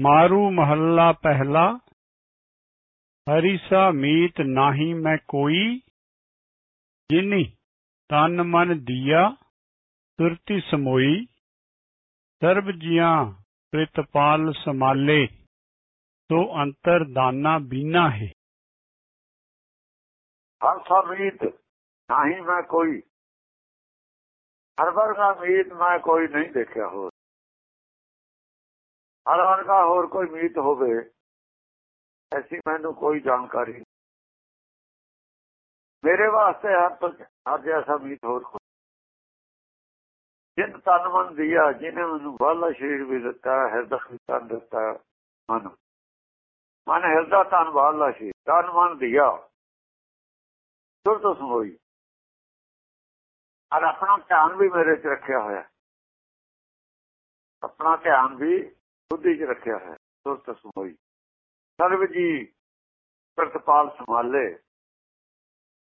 ਮਾਰੂ ਮਹੱਲਾ ਪਹਿਲਾ ਹਰੀ ਸਾ ਮੀਤ ਨਾਹੀ ਮੈਂ ਕੋਈ, ਜਿਨੀ ਤਨ ਮਨ ਦੀਆ ਸੁਰਤੀ ਸਮੋਈ, ਸਰਬ ਜੀਆਂ ਪ੍ਰਿਤਪਾਲ ਸਮਾਲੇ ਸੋ ਅੰਤਰ ਦਾਨਾ ਬੀਨਾ ਹੈ। ਹਰ ਸਮੀਤ ਨਹੀਂ ਮੈਂ ਕੋਈ ਹਰ ਵਰਗਾ ਮੀਤ ਮੈਂ ਕੋਈ ਨਹੀਂ ਦੇਖਿਆ ਹੋਰ। ਹਰ ਵਰਗਾ ਹੋਰ ਕੋਈ ਮੀਤ ਹੋਵੇ, ਐਸੀ ਮੈਨੂੰ ਕੋਈ ਜਾਣਕਾਰੀ ਮੇਰੇ ਵਾਸਤੇ ਹਰ ਹਰ ਜੈਸਾ ਮੀਤ ਹੋਰ ਕੋਈ ਜਿਨ ਤਨ ਮਨ ਦਿਆ ਜਿਹਨੇ ਮੈਨੂੰ ਵਾਲਾ ਸ਼ਰੀਰ ਵੀ ਦਿੱਤਾ, ਹਿਰਦਾ ਵੀ ਤਨ ਦਿੱਤਾ ਮਨ। ਮਨ, ਹਿਰਦਾ, ਤਨ, ਵਾਲਾ ਸ਼ਰੀਰ ਤਨ, ਮਨ ਦਿਆ। ਸੁਰ ਤੋਂ ਸਮੋਈ ਔਰ ਆਪਣਾ ਧਿਆਨ ਵੀ ਮੇਰੇ 'ਚ ਰੱਖਿਆ ਹੋਇਆ। ਆਪਣਾ ਧਿਆਨ ਵੀ ਬੁੱਧੀ 'ਚ ਰੱਖਿਆ ਹੈ ਸੁਰ ਸਮੋਈ। ਸਰਬ ਜੀ ਪ੍ਰਤਪਾਲ ਸੰਭਾਲੇ।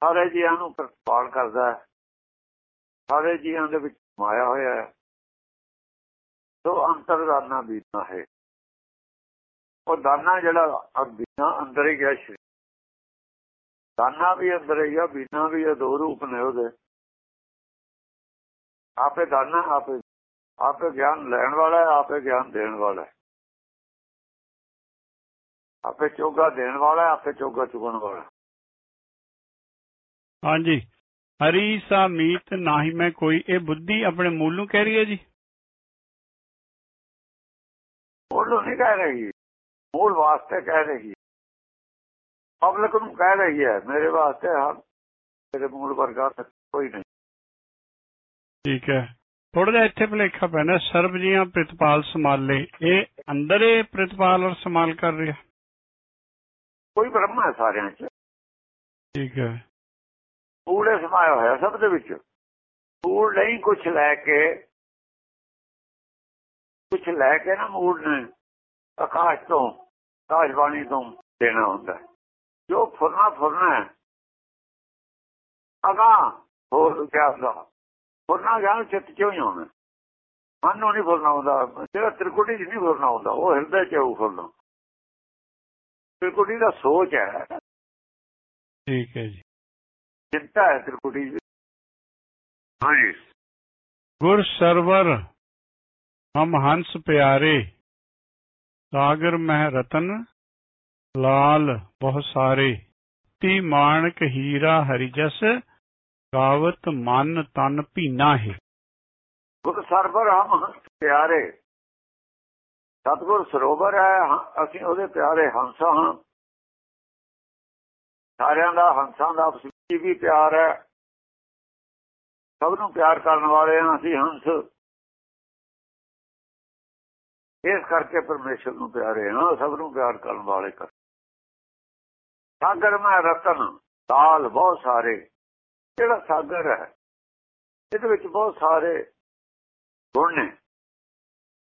ਸਾਰੇ ਜੀਆਂ ਨੂੰ ਪ੍ਰਤਪਾਲ ਕਰਦਾ ਹੈ। ਸਾਰੇ ਜੀਆਂ ਦੇ ਵਿੱਚ ਮਾਇਆ ਹੋਇਆ ਹੈ। ਸੋ ਅੰਤਰਦਾਨਾ ਬੀਤਨਾ ਹੈ। ਉਹ ਦਾਨਾ ਜਿਹੜਾ ਅਬੀਨਾ ਅੰਦਰ ਹੀ ਗਿਆ ਸ਼੍ਰੀ ਦਾਨਾ ਵੀ ਅੰਦਰ ਹੀ ਆ, ਬੀਨਾ ਵੀ ਇਹ ਦੋ ਰੂਪ ਨੇ ਉਹਦੇ। ਆਪੇ ਦਾਨਾ, ਆਪੇ ਆਪੇ ਗਿਆਨ ਲੈਣ ਵਾਲਾ ਹੈ ਆਪੇ ਗਿਆਨ ਦੇਣ ਵਾਲਾ ਹੈ। ਆਪੇ ਚੋਗਾ ਦੇਣ ਵਾਲਾ ਆਪੇ ਚੋਗਾ ਚੁਗਣ ਵਾਲਾ ਹਾਂਜੀ। ਹਰੀ ਸਾ ਮੀਤ ਨਾਹੀ ਮੈਂ ਕੋਈ ਇਹ ਬੁੱਧੀ ਆਪਣੇ ਮੂਲ ਨੂੰ ਕਹਿ ਰਹੀ ਹੈ ਜੀ? ਮੂਲ ਨਹੀਂ ਕਹਿ ਰਹੀ। ਮੂਲ ਵਾਸਤੇ ਕਹਿ ਰਹੀ ਪਬਲਿਕ ਨੂੰ ਕਹਿ ਰਹੀ ਹੈ ਮੇਰੇ ਵਾਸਤੇ ਹਾਂ ਮੇਰੇ ਮੂਲ ਵਰਗਾ ਕੋਈ ਨਹੀਂ। ਠੀਕ ਹੈ। ਥੋੜਾ ਜਿਹਾ ਇੱਥੇ ਭਲੇਖਾ ਪੈਣਾ ਸਰਬ ਜੀਆਂ ਪ੍ਰਤਪਾਲ ਸਮਾਲੇ ਇਹ ਅੰਦਰ ਪ੍ਰਤਪਾਲ ਔਰ ਸਮਾਲ ਕਰ ਰਿਹਾ। ਕੋਈ ਬ੍ਰਹਮ ਹੈ ਸਾਰਿਆਂ 'ਚ। ਠੀਕ ਹੈ। ਪੂਰੇ ਸਮਾਇਆ ਹੋਇਆ ਸਭ ਦੇ ਵਿੱਚ। ਮੂਲ ਨਹੀਂ ਕੁਝ ਲੈ ਕੇ ਕੁਝ ਲੈ ਕੇ ਨਾ ਮੂਲ ਨੇ ਆਕਾਸ਼ ਤੋਂ ਆਕਾਸ਼ ਬਾਣੀ ਤੋਂ ਦੇਣਾ ਹੁੰਦਾ। ਜੋ ਫੁਰਨਾ ਫੁਰਨਾ ਹੈ ਅਗਾ ਹੋਰ ਕਿਆ ਦਾ ਫੁਰਨਾ ਗਿਆਨ ਚਿੱਤ ਚੋਂ ਹੀ ਆਉਣਾ ਮਨ ਨੂੰ ਨਹੀਂ ਫੁਰਨਾ ਹੁੰਦਾ ਜਿਹੜਾ ਤ੍ਰਿਕੁਟੀ ਚ ਨਹੀਂ ਫੁਰਨਾ ਹੁੰਦਾ ਉਹ ਹਿਰਦੇ ਚ ਉਹ ਫੁਰਨਾ। ਤ੍ਰਿਕੁਟੀ ਦਾ ਸੋਚ ਹੈ। ਠੀਕ ਹੈ ਜੀ। ਚਿੰਤਾ ਹੈ ਤ੍ਰਿਕੁਟੀ ਹਾਂਜੀ। ਗੁਰ ਸਰਵਰ ਹਮ ਹੰਸ ਪਿਆਰੇ ਸਾਗਰ ਮਹਿ ਰਤਨ ਲਾਲ ਬਹੁ ਸਾਰੇ ਤੀ ਮਾਨਕ ਹੀਰਾ ਹਰੀ ਜਸ ਗਾਵਤ ਮਨ ਤਨ ਭੀਨਾ ਹੈ। ਗੁਰ ਸਰਵਰ ਪਿਆਰੇ। ਸਤਗੁਰ ਸਰੋਵਰ ਹੈ, ਅਸੀਂ ਉਹਦੇ ਪਿਆਰੇ ਹੰਸ ਹਾਂ। ਸਾਰਿਆਂ ਦਾ ਹੰਸਾਂ ਦਾ ਆਪਸ ਵਿੱਚ ਵੀ ਪਿਆਰ ਹੈ। ਸਭ ਨੂੰ ਪਿਆਰ ਕਰਨ ਵਾਲੇ ਹਾਂ ਅਸੀਂ ਹੰਸ। ਇਸ ਕਰਕੇ ਪਰਮੇਸ਼ਰ ਨੂੰ ਪਿਆਰੇ ਹਾਂ, ਸਭ ਨੂੰ ਪਿਆਰ ਕਰਨ ਵਾਲੇ ਕਰ। ਸਾਗਰ ਮੈਂ ਰਤਨ ਤਾਲ ਬਹੁਤ ਸਾਰੇ। ਜਿਹੜਾ ਸਾਗਰ ਹੈ, ਇਹਦੇ ਵਿੱਚ ਬਹੁਤ ਸਾਰੇ ਗੁਣ ਨੇ।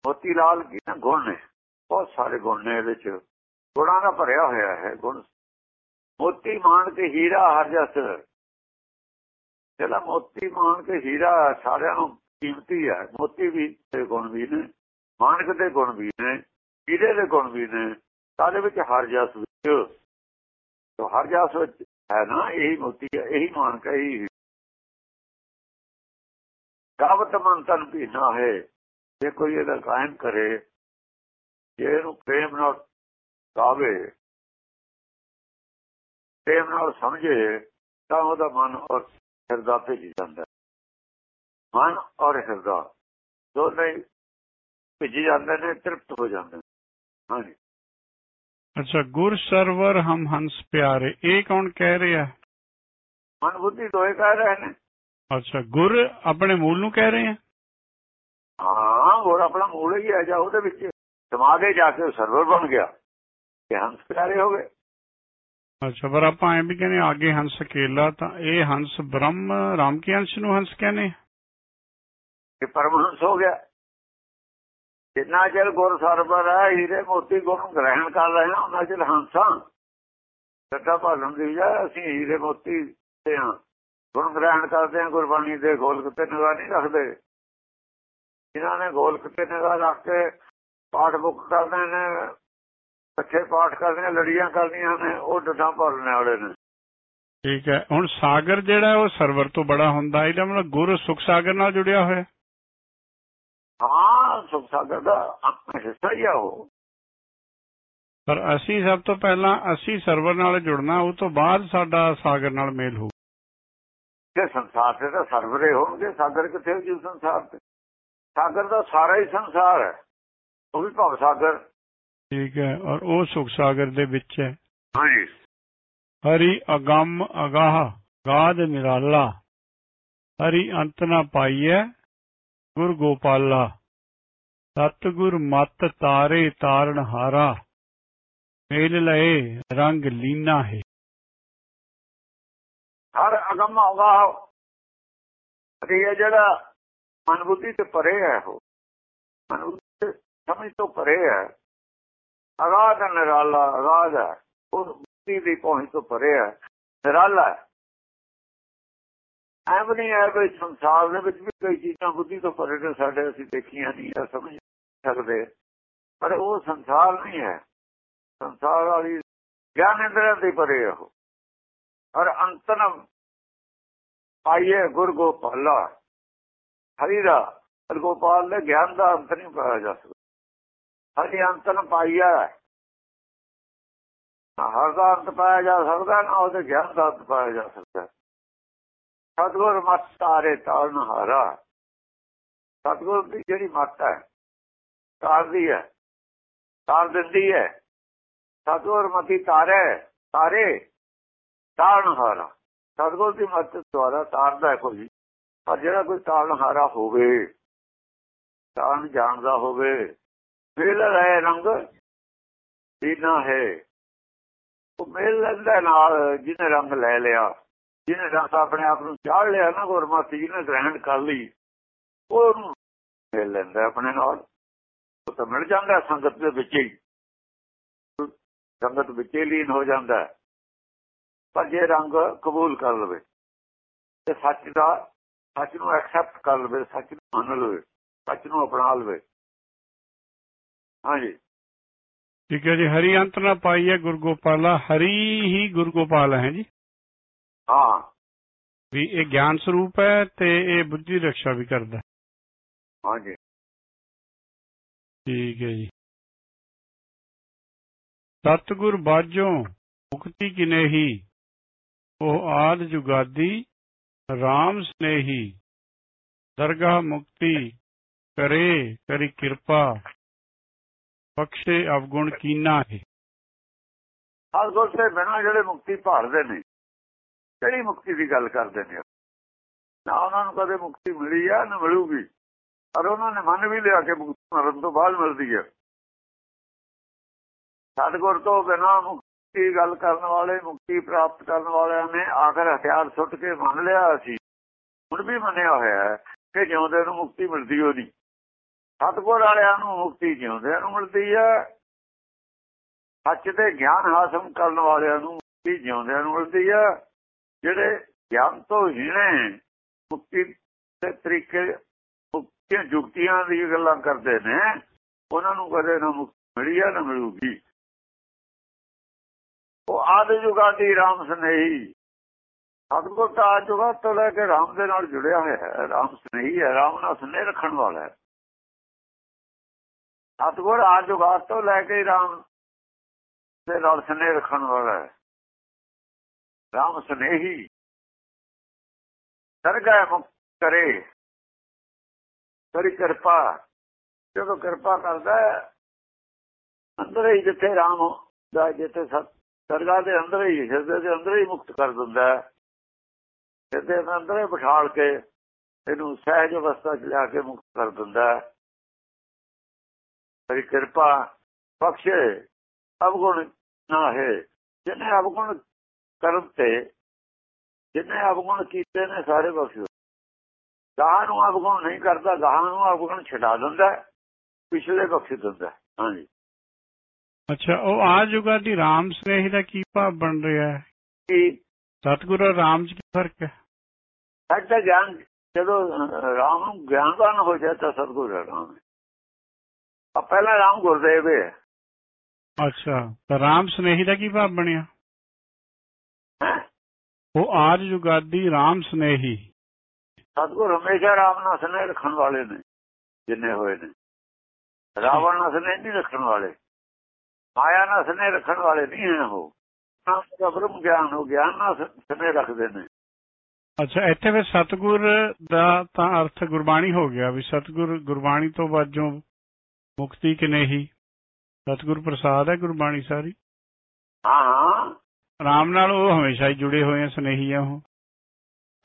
ਮੋਤੀ ਲਾਲ ਗੁਣ ਨੇ। ਬਹੁਤ ਸਾਰੇ ਗੁਣ ਨੇ ਇਹਦੇ ਵਿੱਚ। ਗੁਣਾਂ ਦਾ ਭਰਿਆ ਹੋਇਆ ਹੈ ਗੁਣ। ਮੋਤੀ ਮਾਨ ਕੇ ਹੀਰਾ ਹਰ ਜਸ। ਜਿਹੜਾ ਮੋਤੀ ਮਾਨ ਕੇ ਹੀਰਾ ਸਾਰਿਆਂ ਨੂੰ ਕੀਮਤੀ ਹੈ। ਮੋਤੀ ਵੀ ਦੇ ਗੁਣ ਵੀ ਨੇ, ਮਾਨਕ ਦੇ ਗੁਣ ਵੀ ਨੇ, ਹੀਰੇ ਦੇ ਗੁਣ ਵੀ ਨੇ। ਸਾਰੇ ਵਿੱਚ ਹਰ ਜਸ ਵਿੱਚ। ਤੋ ਹਰ ਜਸ ਵਿੱਚ ਹੈ ਨਾ, ਇਹੀ ਮੋਤੀ ਹੈ, ਇਹੀ ਮਾਨਕ ਹੈ ਗਾਵਤ ਮਨ ਤਨ ਭੀਨਾ ਹੈ, ਜੇ ਕੋਈ ਇਹਦਾ ਕਾਇਮ ਕਰੇ, ਜੇ ਇਹਨੂੰ ਪ੍ਰੇਮ ਨਾਲ ਗਾਵੇ, ਪ੍ਰੇਮ ਨਾਲ ਸਮਝੇ, ਤਾਂ ਉਹਦਾ ਮਨ ਔਰ ਹਿਰਦਾ ਭਿੱਜ ਜਾਂਦਾ ਮਨ ਔਰ ਹਿਰਦਾ ਦੋਨੇ ਭਿੱਜ ਜਾਂਦੇ ਨੇ, ਤ੍ਰਿਪਤ ਹੋ ਜਾਂਦੇ ਨੇ। ਹਾਂਜੀ। ਅੱਛਾ ਗੁਰ ਸਰਵਰ ਹਮ ਹੰਸ ਪਿਆਰੇ ਇਹ ਕੌਣ ਕਹਿ ਰਿਹਾ? ਮਨ ਬੁੱਧੀ ਦੋਏ ਕਹਿ ਰਹੇ ਨੇ। ਅੱਛਾ ਗੁਰ ਆਪਣੇ ਮੂਲ ਨੂੰ ਕਹਿ ਰਹੇ ਆ? ਹਾਂ ਹੋਰ ਆਪਣਾ ਮੂਲ ਹੀ ਹੈ ਜਾ ਉਹਦੇ ਵਿੱਚ ਸਮਾਦੇ ਜਾ ਕੇ ਸਰਵਰ ਬਣ ਗਿਆ ਕਿ ਹੰਸ ਪਿਆਰੇ ਹੋ ਗਏ ਅੱਛਾ ਪਰ ਆਪਾਂ ਐ ਵੀ ਕਹਿੰਦੇ ਆਗੇ ਹੰਸ ਅਕੇਲਾ ਤਾਂ ਇਹ ਹੰਸ ਬ੍ਰਹਮ ਰਾਮ ਕੀ ਅੰਸ਼ ਨੂੰ ਹੰਸ ਕਹਿੰਦੇ ਕਿ ਪਰਮਹੰਸ ਹੋ ਗਿਆ। ਜਿੰਨਾ ਚਿਰ ਗੁਰ ਸਰਬਰ ਹੈ, ਹੀਰੇ ਮੋਤੀ ਗੁਣ ਗ੍ਰਹਿਣ ਕਰ ਰਹੇ ਹਾਂ, ਉਹਨਾਂ ਚਿਰ ਹੰਸਾਂ ਸੱਤਾ ਭਾਲਣ ਦੀ ਜਾ ਅਸੀਂ ਹੀਰੇ ਮੋਤੀ ਤੇ ਹਾਂ। ਗੁਣ ਗ੍ਰਹਿਣ ਕਰਦੇ ਹਾਂ, ਗੁਰਬਾਣੀ ਦੇ ਗੋਲਕ ਤੇ ਨਿਗਾਹ ਨਹੀਂ ਰੱਖਦੇ। ਜਿਨ੍ਹਾਂ ਨੇ ਗੋਲਕ ਤੇ ਨਿਗਾਹ ਰੱਖ ਕੇ ਪਾਠ ਬੁੱਕ ਕਰਦੇ ਨੇ, ਇਕੱਠੇ ਪਾਠ ਕਰਦੇ ਨੇ, ਲੜੀਆਂ ਕਰਦੀਆਂ ਨੇ, ਉਹ ਡੱਡਾਂ ਭਰਨੇ ਵਾਲੇ ਨੇ। ਠੀਕ ਹੈ। ਹੁਣ ਸਾਗਰ ਜਿਹੜਾ ਹੈ, ਉਹ ਸਰਵਰ ਤੋਂ ਬੜਾ ਹੁੰਦਾ ਇਹਦਾ ਮਤਲਬ ਗੁਰ ਸੁਖ ਸਾਗਰ ਨਾਲ ਜੁੜਿਆ ਹੋਇਆ ਸੁਖ ਸਾਗਰ ਦਾ ਹਿੱਸਾ ਹੀ ਆ ਉਹ। ਪਰ ਅਸੀਂ ਸਭ ਤੋਂ ਪਹਿਲਾਂ ਅਸੀਂ ਸਰਵਰ ਨਾਲ ਜੁੜਨਾ ਉਹ ਤੋਂ ਬਾਅਦ ਸਾਡਾ ਸਾਗਰ ਨਾਲ ਮੇਲ ਹੋਊ। ਕਿ ਸੰਸਾਰ ਤੇ ਤਾਂ ਸਰਵਰੇ ਹੋਣਗੇ ਸਾਗਰ ਕਿੱਥੇ ਹੋ ਜੀ ਸੰਸਾਰ ਤੇ? ਸਾਗਰ ਦਾ ਸਾਰਾ ਹੀ ਸੰਸਾਰ ਹੈ ਉਹ ਵੀ ਭਵ ਸਾਗਰ। ਠੀਕ ਹੈ ਔਰ ਉਹ ਸੁਖ ਸਾਗਰ ਦੇ ਵਿੱਚ ਹੈ। ਹਾਂਜੀ। ਹਰੀ ਅਗੰਮ ਅਗਾਹ ਗਾਦ ਨਿਰਾਲਾ। ਹਰੀ ਅੰਤ ਨਾ ਪਾਈਐ ਗੁਰ ਗੋਪਾਲਾ। ਸਤਿਗੁਰ ਮਤ ਤਾਰੇ ਤਾਰਨ ਹਾਰਾ, ਮੇਲ ਲਏ ਰੰਗ ਲੀਨਾ ਹੈ। ਹਰ ਅਗੰਮ ਹੋਗਾ ਅਤੇ ਇਹ ਜਿਹੜਾ ਮਨ ਬੁੱਧੀ ਤੇ ਪਰੇ ਹੈ ਉਹ, ਮਨ ਸਮਝ ਤੋਂ ਪਰੇ ਹੈ। ਅਗਾਧ ਨਿਰਾਲਾ, ਅਗਾਧ ਹੈ, ਉਹ ਬੁੱਧੀ ਦੀ ਪਹੁੰਚ ਤੋਂ ਪਰੇ ਹੈ, ਨਿਰਾਲਾ ਹੈ। ਐਵੇਂ ਨਹੀਂ ਹੈ ਵੀ ਸੰਸਾਰ ਦੇ ਵਿੱਚ ਵੀ ਕਈ ਚੀਜ਼ਾਂ ਬੁੱਧੀ ਤੋਂ ਪਰੇ ਨੇ, ਸਾਡੇ ਅਸੀਂ ਦੇਖੀਆਂ ਨਹੀਂ ਜਾਂ ਸਮਝ ਸਕਦੇ। ਪਰ ਉਹ ਸੰਸਾਰ ਨਹੀਂ ਹੈ। ਸੰਸਾਰ ਵਾਲੀ ਗਿਆਨ ਇੰਦਰੀਆਂ ਦੇ ਪਰੇ ਉਹ ਔਰ ਅੰਤਨ ਪਾਈਏ ਗੁਰ ਗੋਪਾਲਾ। ਹਰੀ ਦਾ ਗੋਪਾਲ ਦੇ ਗਿਆਨ ਦਾ ਅੰਤ ਨਹੀਂ ਪਾਇਆ ਜਾ ਸਕਦਾ। ਹਰੀ ਅੰਤਨ ਪਾਈਆ ਹਰ ਦਾ ਅੰਤ ਪਾਇਆ ਜਾ ਸਕਦਾ, ਨਾ ਉਹਦੇ ਗਿਆਨ ਦਾ ਅੰਤ ਪਾਇਆ ਜਾ ਸਕਦਾ। ਸਤਗੁਰ ਮਤ ਤਾਰੇ ਤਾਰਨ ਹਾਰਾ। ਸਤਗੁਰ ਦੀ ਜਿਹੜੀ ਮਤ ਹੈ ਤਾਰਦੀ ਹੈ। ਤਾਰ ਦਿੰਦੀ ਹੈ। ਸਤਗੁਰ ਮਤੀ ਤਾਰੇ ਤਾਰੇ ਤਾਰਨ ਹਾਰਾ ਸਤਗੁਰ ਦੀ ਮਤ ਦੁਆਰਾ ਤਾਰਦਾ ਹੈ ਕੋਈ। ਪਰ ਜਿਹੜਾ ਕੋਈ ਤਾਰਨ ਹਾਰਾ ਹੋਵੇ, ਤਾਰਨ ਜਾਣਦਾ ਹੋਵੇ, ਮਿਲ ਰਹੇ ਰੰਗ ਦੀਨਾ ਹੈ। ਉਹ ਮੇਲ ਲੈਂਦਾ ਨਾਲ ਜਿਹਨੇ ਰੰਗ ਲੈ ਲਿਆ, ਜਿਹਨੇ ਰੰਗ ਆਪਣੇ ਆਪ ਨੂੰ ਚਾੜ ਲਿਆ ਨਾ ਗੁਰਮਤਿ ਨੇ ਗ੍ਰਹਿਣ ਕਰ ਲਈ, ਉਹਨੂੰ ਮਿਲ ਲੈਂਦਾ ਆਪਣੇ ਨਾਲ। ਉਹ ਤਾਂ ਮਿਲ ਜਾਂਦਾ ਸੰਗਤ ਦੇ ਵਿੱਚ ਹੀ। ਸੰਗਤ ਵਿੱਚ ਹੀ ਲੀਨ ਹੋ ਜਾਂਦਾ ਪਰ ਜੇ ਰੰਗ ਕਬੂਲ ਕਰ ਲਵੇ ਤੇ ਸੱਚ ਦਾ ਸੱਚ ਨੂੰ ਐਕਸੈਪਟ ਕਰ ਲਵੇ ਸੱਚ ਨੂੰ ਮੰਨ ਲਵੇ ਸੱਚ ਨੂੰ ਅਪਣਾ ਲਵੇ। ਹਾਂਜੀ। ਠੀਕ ਹੈ ਜੀ ਹਰੀ ਅੰਤ ਨਾ ਪਾਈਏ ਗੁਰ ਗੋਪਾਲਾ। ਹਰੀ ਹੀ ਗੁਰ ਗੋਪਾਲ ਹੈ ਜੀ। ਹਾਂ। ਵੀ ਇਹ ਗਿਆਨ ਸਰੂਪ ਹੈ ਤੇ ਇਹ ਬੁੱਧੀ ਰੱਖਿਆ ਵੀ ਕਰਦਾ ਹਾਂਜੀ। ਠੀਕ ਹੈ ਜੀ। ਸਤਿਗੁਰ ਬਾਝੋਂ ਮੁਕਤੀ ਕਿਨੇਹੀ ਉਹ ਆਦ ਜੁਗਾਦੀ RAM ਸਨੇਹੀ। ਦਰਗਾਹ ਮੁਕਤੀ ਕਰੇ, ਕਰੀ ਕਿਰਪਾ। ਬਖਸ਼ੇ ਅਵਗੁਣ ਕੀਨਾ ਹੈ। ਹਰ ਗੁਰ ਤੇ ਬਿਨਾਂ ਜਿਹੜੇ ਮੁਕਤੀ ਭਾਲਦੇ ਨੇ, ਕਿਹੜੀ ਮੁਕਤੀ ਦੀ ਗੱਲ ਕਰਦੇ ਨੇ? ਨਾ ਉਹਨਾਂ ਨੂੰ ਕਦੇ ਮੁਕਤੀ ਮਿਲੀ ਆ, ਨਾ ਮਿਲੂਗੀ। ਪਰ ਉਹਨਾਂ ਨੇ ਮੰਨ ਵੀ ਲਿਆ ਕਿ ਮੁਕਤੀ ਮਰਨ ਤੋਂ ਬਾਅਦ ਮਿਲਦੀ ਹੈ। ਸਤਗੁਰ ਤੋਂ ਬਿਨਾਂ ਮੁਕਤੀ ਗੱਲ ਕਰਨ ਵਾਲੇ, ਮੁਕਤੀ ਪ੍ਰਾਪਤ ਕਰਨ ਵਾਲਿਆਂ ਨੇ ਆਖਰ ਹਥਿਆਰ ਸੁੱਟ ਕੇ ਮੰਨ ਲਿਆ ਸੀ। ਹੁਣ ਵੀ ਮੰਨਿਆ ਹੋਇਆ ਹੈ ਕਿ ਜਿਉਂਦੇ ਨੂੰ ਮੁਕਤੀ ਮਿਲਦੀ ਹੋ ਨਹੀਂ ਸਤਗੁਰ ਵਾਲਿਆਂ ਨੂੰ ਮੁਕਤੀ ਜਿਉਂਦਿਆਂ ਨੂੰ ਮਿਲਦੀ ਹੈ। ਸੱਚ ਦੇ ਗਿਆਨ ਹਾਸਲ ਕਰਨ ਵਾਲਿਆਂ ਨੂੰ ਮੁਕਤੀ ਜਿਉਂਦਿਆਂ ਨੂੰ ਮਿਲਦੀ ਹੈ। ਜਿਹੜੇ ਗਿਆਨ ਤੋਂ ਹੀਣੇ ਮੁਕਤੀ ਦੇ ਤਰੀਕੇ ਮੁਕਤੀਆਂ ਜੁਗਤੀਆਂ ਦੀ ਗੱਲਾਂ ਕਰਦੇ ਨੇ, ਉਹਨਾਂ ਨੂੰ ਕਦੇ ਨਾ ਮੁਕਤੀ ਮਿਲੀ ਆ, ਨਾ ਮਿਲੂਗੀ। ਉਹ ਆਦ ਜੁਗਾ ਦੀ ਰਾਮ ਸਨੇਹੀ। ਸਤਗੁਰ ਤਾਂ ਜੁਗਾ ਤੋਂ ਲੈ ਕੇ ਰਾਮ ਦੇ ਨਾਲ ਜੁੜਿਆ ਹੋਇਆ ਹੈ। ਰਾਮ ਸਨੇਹੀ ਹੈ, ਰਾਮ ਨਾਲ ਸਨੇਹ ਰੱਖਣ ਵਾਲਾ ਹੈ। ਸਤਗੁਰ ਆਦ ਜੁਗਾ ਤੋਂ ਲੈ ਕੇ ਰਾਮ ਦੇ ਨਾਲ ਸਨੇਹ ਰੱਖਣ ਵਾਲਾ ਹੈ। ਰਾਮ ਸਨੇਹੀ। ਸਰਗਾ ਮੁਕਤ ਕਰੇ। ਕਰੀ ਕਿਰਪਾ। ਜਦੋਂ ਕਿਰਪਾ ਕਰਦਾ ਅੰਦਰ ਹੀ ਜਿੱਥੇ ਰਾਮ ਦਾ ਜਿੱਥੇ ਸਰਗਾ ਦੇ ਅੰਦਰ ਹੀ, ਹਿਰਦੇ ਦੇ ਅੰਦਰ ਹੀ ਮੁਕਤ ਕਰ ਦਿੰਦਾ ਹਿਰਦੇ ਦੇ ਅੰਦਰ ਹੀ ਬਿਠਾਲ ਕੇ ਇਹਨੂੰ ਸਹਿਜ ਅਵਸਥਾ 'ਚ ਲਿਆ ਕੇ ਮੁਕਤ ਕਰ ਦਿੰਦਾ ਕਰੀ ਕਿਰਪਾ ਬਖਸ਼ੇ, ਅਵਗੁਣ ਨਾ ਹੈ। ਜਿਹਨੇ ਅਵਗੁਣ ਕਰਮ ਤੇ, ਜਿੰਨੇ ਅਵਗੁਣ ਕੀਤੇ ਨੇ ਸਾਰੇ ਬਖਸ਼। ਗਾਹ ਨੂੰ ਅਵਗੁਣ ਨਹੀਂ ਕਰਦਾ ਗਾਹ ਨੂੰ ਅਵਗੁਣ ਛਡਾ ਦਿੰਦਾ ਪਿਛਲੇ ਬਖਸ਼ ਦਿੰਦਾ ਹਾਂਜੀ। ਅੱਛਾ ਉਹ ਆ ਜੁਗਾ ਦੀ ਰਾਮ ਸਨੇਹੀ ਦਾ ਕੀ ਭਾਵ ਬਣ ਰਿਹਾ ਹੈ? ਕਿ? ਸਤਿਗੁਰ ਰਾਮ 'ਚ ਕੀ ਫ਼ਰਕ ਹੈ? ਸਾਡਾ ਗਿਆਨ ਜਦੋਂ ਰਾਮ ਨੂੰ ਗਿਆਨਵਾਨ ਹੋ ਜਾਂਦਾ ਸਤਗੁਰ ਰਾਮ। ਆ ਪਹਿਲਾ ਨਾਮ ਗੁਰਦੇਵ ਹੈ। ਅੱਛਾ ਤਾਂ ਰਾਮ ਸਨੇਹੀ ਦਾ ਕੀ ਭਾਵ ਬਣਿਆ? ਹੈਂ? ਉਹ ਆਜ ਜੁਗਾਦੀ ਰਾਮ ਸਨੇਹੀ। ਸਤਿਗੁਰ ਹਮੇਸ਼ਾ ਰਾਮ ਨਾਲ ਸਨੇਹ ਰੱਖਣ ਵਾਲੇ ਨੇ ਜਿੰਨੇ ਹੋਏ ਨੇ। ਰਾਵਣ ਨਾਲ ਸਨੇਹ ਨਹੀਂ ਰੱਖਣ ਵਾਲੇ। ਮਾਇਆ ਨਾਲ ਸਨੇਹ ਰੱਖਣ ਵਾਲੇ ਨਹੀਂ ਹੈ ਉਹ। ਦਾ ਬ੍ਰਹਮ ਗਿਆਨ ਹੋ ਗਿਆਨ ਨਾਲ ਸਨੇਹ ਰੱਖਦੇ ਨੇ। ਅੱਛਾ ਇੱਥੇ ਫਿਰ ਸਤਿਗੁਰ ਦਾ ਤਾਂ ਅਰਥ ਗੁਰਬਾਣੀ ਹੋ ਗਿਆ ਵੀ ਸਤਿਗੁਰ ਗੁਰਬਾਣੀ ਤੋਂ ਬਾਝੋਂ ਮੁਕਤੀ ਕਨੇਹੀ ਸਤਿਗੁਰ ਪ੍ਰਸਾਦ ਹੈ ਗੁਰਬਾਣੀ ਸਾਰੀ। ਹਾਂ ਹਾਂ। ਰਾਮ ਨਾਲ ਉਹ ਹਮੇਸ਼ਾ ਹੀ ਜੁੜੇ ਹੋਏ ਆ ਸਨੇਹੀ ਆ ਉਹ।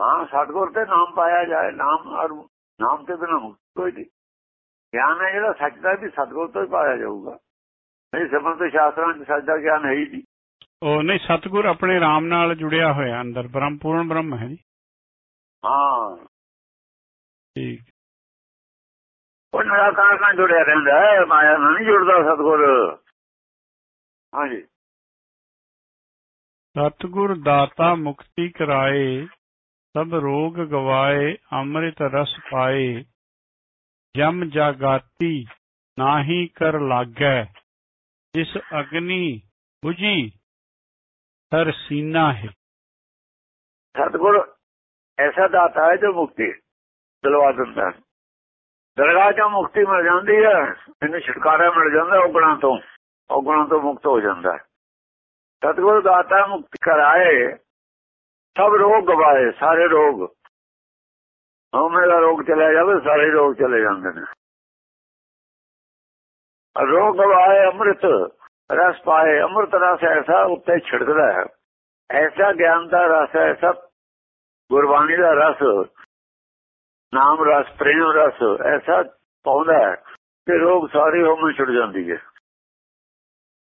ਹਾਂ ਸਤਿਗੁਰ ਤੇ ਨਾਮ ਪਾਇਆ ਜਾਏ ਨਾਮ ਨਾਮ ਤੇ ਬਿਨਾਂ ਕੋਈ ਨਹੀਂ। ਗਿਆਨ ਹੈ ਜਿਹੜਾ ਸੱਚ ਦਾ ਵੀ ਸਤਿਗੁਰ ਤੋਂ ਹੀ ਪਾਇਆ ਜਾਊਗਾ। ਨਹੀਂ ਸਮਝ ਤੇ ਸ਼ਾਸਤਰਾਂ 'ਚ ਸੱਚ ਦਾ ਗਿਆਨ ਹੈ ਹੀ ਨਹੀਂ। ਉਹ ਨਹੀਂ ਸਤਿਗੁਰ ਆਪਣੇ ਰਾਮ ਨਾਲ ਜੁੜਿਆ ਹੋਇਆ ਅੰਦਰ ਬ੍ਰਹਮ ਪੂਰਨ ਬ੍ਰਹਮ ਹੈ ਜੀ। ਹਾਂ। ਠੀਕ। ਉਹ ਨਿਰਾਕਾਰ ਨਾਲ ਜੁੜਿਆ ਰਹਿੰਦਾ ਹੈ ਮਾਇਆ ਨਾਲ ਨਹੀਂ ਜੁੜਦਾ ਸਤਿਗੁਰ। ਹਾਂਜੀ। ਸਤਿਗੁਰ ਦਾਤਾ ਮੁਕਤੀ ਕਰਾਏ ਸਭ ਰੋਗ ਗਵਾਏ ਅੰਮ੍ਰਿਤ ਰਸ ਪਾਏ ਜਮ ਜਾਗਾਤੀ ਨਾਹੀ ਕਰ ਲਾਗੈ ਜਿਸ ਅਗਨੀ 부ਜੀ ਹਰ ਸੀਨਾ ਹੈ ਸਤਿਗੁਰ ਐਸਾ ਦਾਤਾ ਹੈ ਜੋ ਮੁਕਤੀ ਦਿਲਵਾ ਦਿੰਦਾ ਹੈ। ਦਰਗਾਹ ਚੋਂ ਮੁਕਤੀ ਮਿਲ ਜਾਂਦੀ ਹੈ ਇਹਨੂੰ ਛੁਟਕਾਰਾ ਮਿਲ ਜਾਂਦਾ ਔਗਣਾਂ ਤੋਂ ਔਗਣਾਂ ਤੋਂ ਮੁਕਤ ਹੋ ਜਾਂਦਾ ਹੈ। ਸਤਿਗੁਰ ਦਾਤਾ ਮੁਕਤ ਕਰਾਏ ਸਭ ਰੋਗ ਗਵਾਏ, ਸਾਰੇ ਰੋਗ। ਹਉਮੈ ਦਾ ਰੋਗ ਚਲਾ ਜਾਵੇ, ਸਾਰੇ ਰੋਗ ਚਲੇ ਜਾਂਦੇ ਨੇ। ਰੋਗ ਗਵਾਏ, ਅੰਮ੍ਰਿਤ ਰਸ ਪਾਏ, ਅੰਮ੍ਰਿਤ ਰਸ ਐਸਾ ਉੱਤੇ ਛਿੜਕਦਾ ਹੈ। ਐਸਾ ਗਿਆਨ ਦਾ ਰਸ ਐਸਾ ਗੁਰਬਾਣੀ ਦਾ ਰਸ, ਨਾਮ ਰਸ, ਪ੍ਰੇਮ ਰਸ, ਐਸਾ ਪਾਉਂਦਾ ਹੈ ਕਿ ਰੋਗ ਸਾਰੇ ਹੋਮੇ ਛੁੱਟ ਜਾਂਦੀ ਹੈ।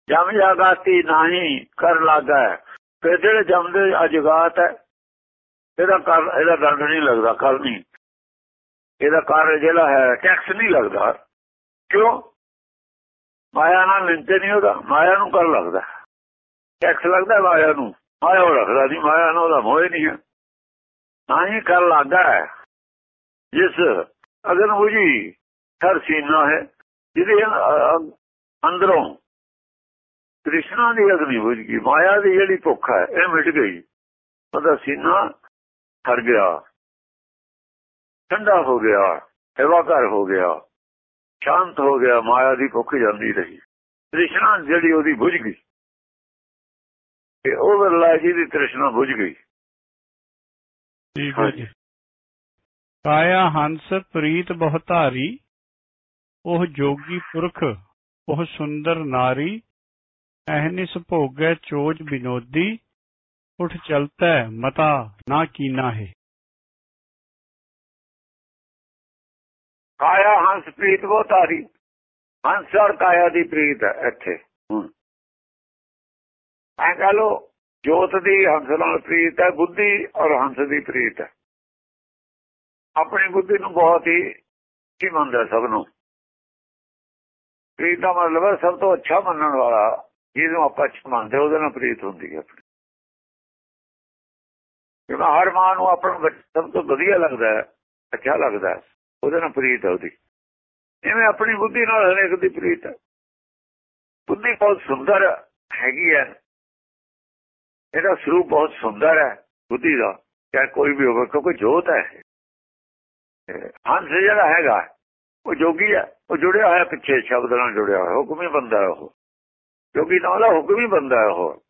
ਜਮ ਜਾਗਾਤੀ ਨਹੀਂ, ਕਰ ਲੱਗਾ ਹੈ। ਫਿਰ ਜਿਹੜੇ ਜਮਦੇ ਅਜਗਾਤ ਹੈ, ਇਹਦਾ ਕਰ, ਇਹਦਾ ਦੰਡ ਨਹੀਂ ਲੱਗਦਾ, ਕਰ ਨਹੀਂ। ਇਹਦਾ ਕਰ ਜਿਹੜਾ ਹੈ ਟੈਕਸ ਨਹੀਂ ਲੱਗਦਾ। ਕਿਉਂ? ਮਾਇਆ ਨਾਲ ਲਿੰਕ ਨਹੀਂ ਉਹਦਾ, ਮਾਇਆ ਨੂੰ ਕਰ ਲੱਗਦਾ। ਟੈਕਸ ਲੱਗਦਾ ਮਾਇਆ ਨੂੰ। ਮਾਇਆ ਉਹ ਰੱਖਦਾ ਨਹੀਂ, ਮਾਇਆ ਨਾਲ ਉਹਦਾ ਮੋਹ ਹੀ ਨਹੀਂ ਹੈ। ਨਾ ਹੀ ਕਰ ਲੱਗਦਾ ਹੈ। ਜਿਸ ਅਗਨ ਬੁਝੀ ਹਰ ਸੀਨਾ ਹੈ, ਜਿਹਦੇ ਅੰਦਰੋਂ ਕ੍ਰਿਸ਼ਨਾ ਦੀ ਅਗਨੀ ਬੁਝ ਗਈ ਮਾਇਆ ਦੀ ਜਿਹੜੀ ਭੁੱਖ ਹੈ, ਇਹ ਮਿਟ ਗਈ। ਉਹਦਾ ਸੀਨਾ ਹਰ ਗਿਆ। ਠੰਡਾ ਹੋ ਗਿਆ ਹਵਾਕਾਰ ਹੋ ਗਿਆ, ਸ਼ਾਂਤ ਹੋ ਗਿਆ, ਮਾਇਆ ਦੀ ਭੁੱਖ ਜਾਂਦੀ ਰਹੀ। ਕ੍ਰਿਸ਼ਨਾ ਜਿਹੜੀ ਉਹਦੀ ਬੁਝ ਗਈ। ਤੇ ਉਹ ਵਰਲਾ ਜੀ ਦੀ ਤ੍ਰਿਸ਼ਨਾ ਬੁਝ ਗਈ। ਠੀਕ ਹੈ ਜੀ। ਕਾਇਆ ਹੰਸ ਪ੍ਰੀਤ ਬਹੁ ਧਾਰੀ ਉਹ ਜੋਗੀ ਪੁਰਖ, ਉਹ ਸੁੰਦਰ ਨਾਰੀ ਐਹਨਿਸ ਭੋਗੈ ਚੋਜ ਬਿਨੋਦੀ, ਉਠ ਚਲਤੈ ਮਤਾ ਨਾ ਕੀਨਾ ਹੈ। ਕਾਇਆ ਹੰਸ ਪ੍ਰੀਤ ਉਹ ਧਾਰੀ ਹੰਸ ਔਰ ਕਾਇਆ ਦੀ ਪ੍ਰੀਤ ਹੈ ਇੱਥੇ। ਹੁਣ ਐ ਕਹ ਲੋ ਜੋਤ ਦੀ ਹੰਸ ਨਾਲ ਪ੍ਰੀਤ ਹੈ, ਬੁੱਧੀ ਔਰ ਹੰਸ ਦੀ ਪ੍ਰੀਤ ਹੈ। ਆਪਣੀ ਬੁੱਧੀ ਨੂੰ ਬਹੁਤ ਹੀ ਕੀ ਮੰਨਦਾ ਸਭ ਨੂੰ? ਪ੍ਰੀਤ ਦਾ ਮਤਲਬ ਹੈ ਸਭ ਤੋਂ ਅੱਛਾ ਮੰਨਣ ਵਾਲਾ ਜਿਹਨੂੰ ਆਪਾਂ ਅੱਛਾ ਉਹਦੇ ਨਾਲ ਪ੍ਰੀਤ ਹੁੰਦੀ ਹੈ ਆਪਣੀ। ਕਿਉਂਕਿ ਹਰ ਮਾਂ ਨੂੰ ਆਪਣਾ ਸਭ ਤੋਂ ਵਧੀਆ ਲੱਗਦਾ ਹੈ, ਅੱਛਾ ਲੱਗਦਾ ਹੈ, ਉਹਦੇ ਨਾਲ ਪ੍ਰੀਤ ਹੈ ਉਹਦੀ। ਜਿਵੇਂ ਆਪਣੀ ਬੁੱਧੀ ਨਾਲ ਹਰੇਕ ਦੀ ਪ੍ਰੀਤ ਹੈ। ਬੁੱਧੀ ਬਹੁਤ ਸੁੰਦਰ ਹੈਗੀ ਹੈ। ਇਹਦਾ ਸਰੂਪ ਬਹੁਤ ਸੁੰਦਰ ਹੈ, ਬੁੱਧੀ ਦਾ, ਚਾਹੇ ਕੋਈ ਵੀ ਹੋਵੇ, ਕਿਉਂਕਿ ਜੋਤ ਹੈ ਇਹ। ਹੰਸ ਜਿਹੜਾ ਹੈਗਾ, ਉਹ ਜੋਗੀ ਹੈ, ਉਹ ਜੁੜਿਆ ਹੋਇਆ ਪਿੱਛੇ, ਸ਼ਬਦ ਨਾਲ ਜੁੜਿਆ ਹੋਇਆ, ਹੁਕਮੀ ਬੰਦਾ ਉਹ। ਜੋਗੀ ਨਾਲ ਦਾ ਹੁਕਮੀ ਬੰਦਾ ਹੈ ਉਹ।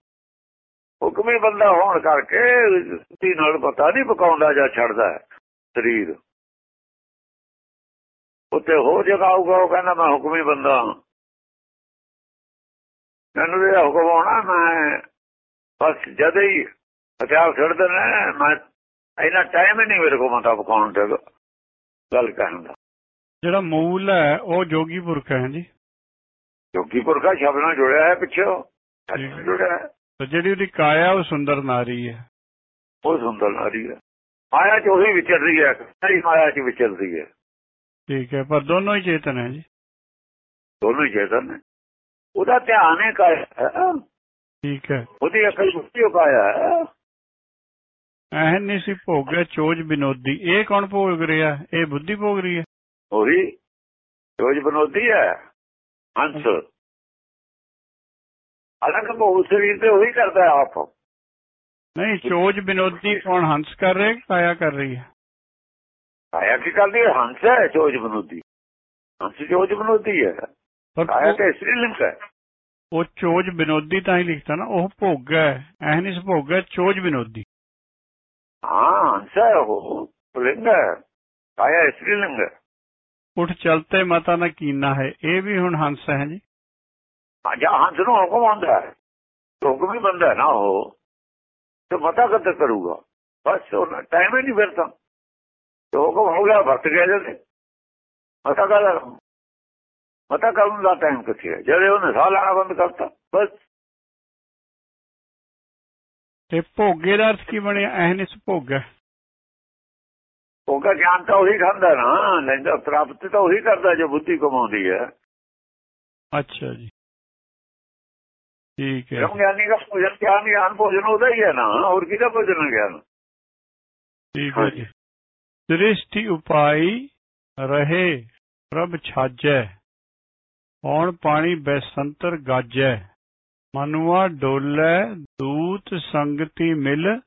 ਹੁਕਮੀ ਬੰਦਾ ਹੋਣ ਕਰਕੇ ਬੁੱਧੀ ਨਾਲ ਪਤਾ ਨਹੀਂ ਪਕਾਉਂਦਾ ਜਾਂ ਛੱਡਦਾ ਹੈ ਸਰੀਰ। ਉੱਤੇ ਹੋ ਜਗ੍ਹਾ ਉਹ ਕਹਿੰਦਾ ਮੈਂ ਹੁਕਮੀ ਬੰਦਾ ਹਾਂ। ਮੈਨੂੰ ਇਹ ਹੁਕਮ ਆਉਣਾ, ਮੈਂ ਬਸ ਜਦ ਹੀ ਹਥਿਆਰ ਛੱਡਦੇ ਨੇ, ਮੈਂ ਇਹਨਾਂ ਟਾਈਮ ਹੀ ਨਹੀਂ ਮੇਰੇ ਕੋਲ ਮਤਾ ਪਕਾਉਣ ਤੇ ਗੱਲ ਕਰਨ ਦਾ। ਜਿਹੜਾ ਮੂਲ ਹੈ, ਉਹ ਜੋਗੀ ਪੁਰਖ ਹੈ ਜੀ। ਕਿਉਂਕਿ ਪੁਰਖਾ ਸ਼ਬਦ ਨਾਲ ਜੁੜਿਆ ਹੈ ਪਿੱਛੇ। ਜੁੜਿਆ ਹੈ ਜਿਹੜੀ ਉਹਦੀ ਕਾਇਆ ਉਹ ਸੁੰਦਰ ਨਾਰੀ ਹੈ। ਉਹ ਸੁੰਦਰ ਨਾਰੀ ਹੈ। ਮਾਇਆ ਚ ਉਹੀ ਵਿਚਰ ਰਹੀ ਹੈ। ਸਾਰੀ ਮਾਇਆ ਚ ਵਿਚਰ ਰਹੀ ਹੈ। ਠੀਕ ਹੈ ਪਰ ਦੋਨੋਂ ਹੀ ਚੇਤਨ ਹੈ ਜੀ। ਦੋਨੋਂ ਹੀ ਚੇਤਨ ਨੇ ਉਹਦਾ ਧਿਆਨ ਹੈ ਕਾਇਆ ਠੀਕ ਹੈ। ਉਹਦੀ ਅਕਲ ਬੁੱਧੀ ਕਾਇਆ ਹੈ ਐਹਨ ਨਹੀਂ ਸੀ ਭੋਗੈ ਚੋਜ ਬਿਨੋਦੀ ਇਹ ਕੌਣ ਭੋਗ ਰਿਹਾ? ਇਹ ਬੁੱਧੀ ਭੋਗ ਰਹੀ ਹੈ। ਉਹੀ ਰੋਜ਼ ਬਨੋਦੀ ਹੈ। ਹੰਸ ਅਲੱਗ ਬਹੁ ਸਰੀਰ ਤੇ ਉਹੀ ਕਰਦਾ ਹੈ ਆਪ ਨਹੀਂ ਚੋਜ ਵਿਨੋਦੀ ਕੌਣ ਹੰਸ ਕਰ ਰਿਹਾ ਕਿ ਕਾਇਆ ਕਰ ਰਹੀ ਹੈ ਆਇਆ ਕੀ ਕਰਦੀ ਹੈ ਹੰਸ ਹੈ ਚੋਜ ਬਨੋਦੀ ਹੰਸ ਚੋਜ ਬਨੋਦੀ ਹੈ ਪਰ ਆਇਆ ਉਹ- ਤੇ ਇਸਰੀ ਲਿੰਕ ਹੈ ਉਹ ਚੋਜ ਵਿਨੋਦੀ ਤਾਂ ਹੀ ਲਿਖਤਾ ਨਾ ਉਹ ਭੋਗ ਹੈ ਐਹਨਿਸ ਭੋਗ ਹੈ ਚੋਜ ਵਿਨੋਦੀ ਹਾਂ ਹੰਸ ਹੈ ਉਹ ਲਿੰਗ ਹੈ ਆਇਆ ਇਸਰੀ ਲਿੰਗ ਹੈ ਉਠ ਚਲਤੇ ਮਾਤਾ ਨਾ ਕੀਨਾ ਹੈ ਇਹ ਵੀ ਹੁਣ ਹੰਸ ਹੈ ਜੀ ਜਾਂ ਹੰਸ ਨੂੰ ਹੁਕਮ ਆਉਂਦਾ ਹੈ ਹੁਕਮ ਹੀ ਬੰਦਾ ਨਾ ਉਹ ਤੇ ਮਤਾ ਕਦ ਕਰੂਗਾ ਬਸ ਉਹ ਟਾਈਮ ਹੀ ਨਹੀਂ ਫਿਰ ਤਾਂ ਹੁਕਮ ਹੋ ਗਿਆ ਵਰਤ ਗਿਆ ਜਦ ਮਤਾ ਕਰ ਮਤਾ ਕਰਨ ਦਾ ਟਾਈਮ ਕਿੱਥੇ ਹੈ ਜਦੋਂ ਉਹਨੇ ਸਾਹ ਲੈਣਾ ਬੰਦ ਕਰਤਾ ਬਸ ਤੇ ਭੋਗੇ ਦਾ ਅਰਥ ਕੀ ਬਣਿਆ ਐਹਨਿਸ ਭੋਗ ਉਹਦਾ ਗਿਆਨ ਤਾਂ ਉਹੀ ਖਾਂਦਾ ਨਾ ਲੈਂਦਾ ਪ੍ਰਾਪਤ ਤਾਂ ਉਹੀ ਕਰਦਾ ਜੋ ਬੁੱਧੀ ਕਮਾਉਂਦੀ ਹੈ। ਅੱਛਾ ਜੀ। ਠੀਕ ਹੈ। ਬ੍ਰਹਮ ਗਿਆਨੀ ਦਾ ਭੋਜਨ ਗਿਆਨ ਗਿਆਨ ਭੋਜਨ ਉਹਦਾ ਹੀ ਹੈ ਨਾ ਹੋਰ ਕਿਹਦਾ ਭੋਜਨ ਗਿਆਨ? ਠੀਕ ਹੈ ਜੀ। ਦ੍ਰਿਸ਼ਟੀ ਉਪਾਈ ਰਹੇ ਪ੍ਰਭ ਛਾਜੈ। ਪੌਣ ਪਾਣੀ ਬੈਸੰਤਰ ਗਾਜੈ? ਮਨੁਆ ਡੋਲੇ ਦੂਤ ਸੰਗਤੀ ਮਿਲ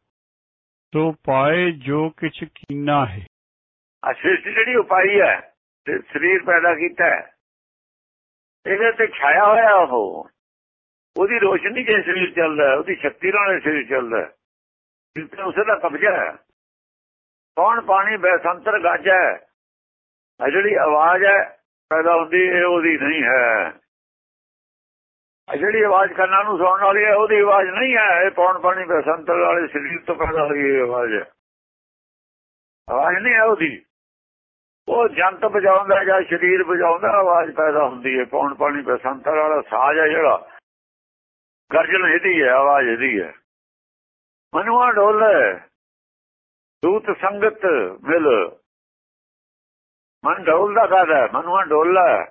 ਸੋ ਪਾਏ ਜੋ ਕਿਛ ਕੀਨਾ ਹੈ। ਆ ਜਿਹੜੀ ਉਪਾਈ ਹੈ ਤੇ ਸਰੀਰ ਪੈਦਾ ਕੀਤਾ ਹੈ। ਇਹਦੇ ਤੇ ਛਾਇਆ ਹੋਇਆ ਉਹ। ਉਹਦੀ ਰੋਸ਼ਨੀ ਜੇ ਸਰੀਰ ਚੱਲਦਾ ਹੈ, ਉਹਦੀ ਸ਼ਕਤੀ ਨਾਲ ਸਰੀਰ ਚੱਲਦਾ ਹੈ। ਉਸੇ ਦਾ ਕਬਜ਼ਾ ਹੈ। ਕੌਣ ਪਾਣੀ ਬੈਸੰਤਰ ਗਾਜਾ ਹੈ? ਆ ਜਿਹੜੀ ਆਵਾਜ਼ ਹੈ ਪੈਦਾ ਹੁੰਦੀ ਇਹ ਉਹਦੀ ਨਹੀਂ ਹੈ। ਆ ਜਿਹੜੀ ਆਵਾਜ਼ ਕੰਨਾਂ ਨੂੰ ਸੁਣਨ ਵਾਲੀ ਹੈ ਉਹਦੀ ਆਵਾਜ਼ ਨਹੀਂ ਹੈ। ਇਹ ਕੌਣ ਪਾਣੀ ਬਸੰਤਰ ਵਾਲੇ ਸਰੀਰ ਤੋਂ ਪੈਦਾ ਹੋਈ ਇਹ ਆਵਾਜ਼ ਹੈ। ਆਵਾਜ਼ ਨਹੀਂ ਹੈ ਉਹਦੀ। ਉਹ ਜੰਤ ਵਜਾਉਂਦਾ ਜਾਂ ਸਰੀਰ ਵਜਾਉਂਦਾ, ਆਵਾਜ਼ ਪੈਦਾ ਹੁੰਦੀ ਹੈ ਕੌਣ ਪਾਣੀ ਬਸੰਤਰ ਵਾਲਾ ਸਾਜ਼ ਹੈ ਜਿਹੜਾ। ਗਰਜਨ ਇਹਦੀ ਹੈ, ਆਵਾਜ਼ ਇਹਦੀ ਹੈ। ਮਨੁਆ ਢੋਲੇ ਦੂਤ ਸੰਗਤ ਮਿਲ। ਮਨ ਢੋਲਦਾ ਕਾਦਾ ਮਨੁਆ ਢੋਲਾ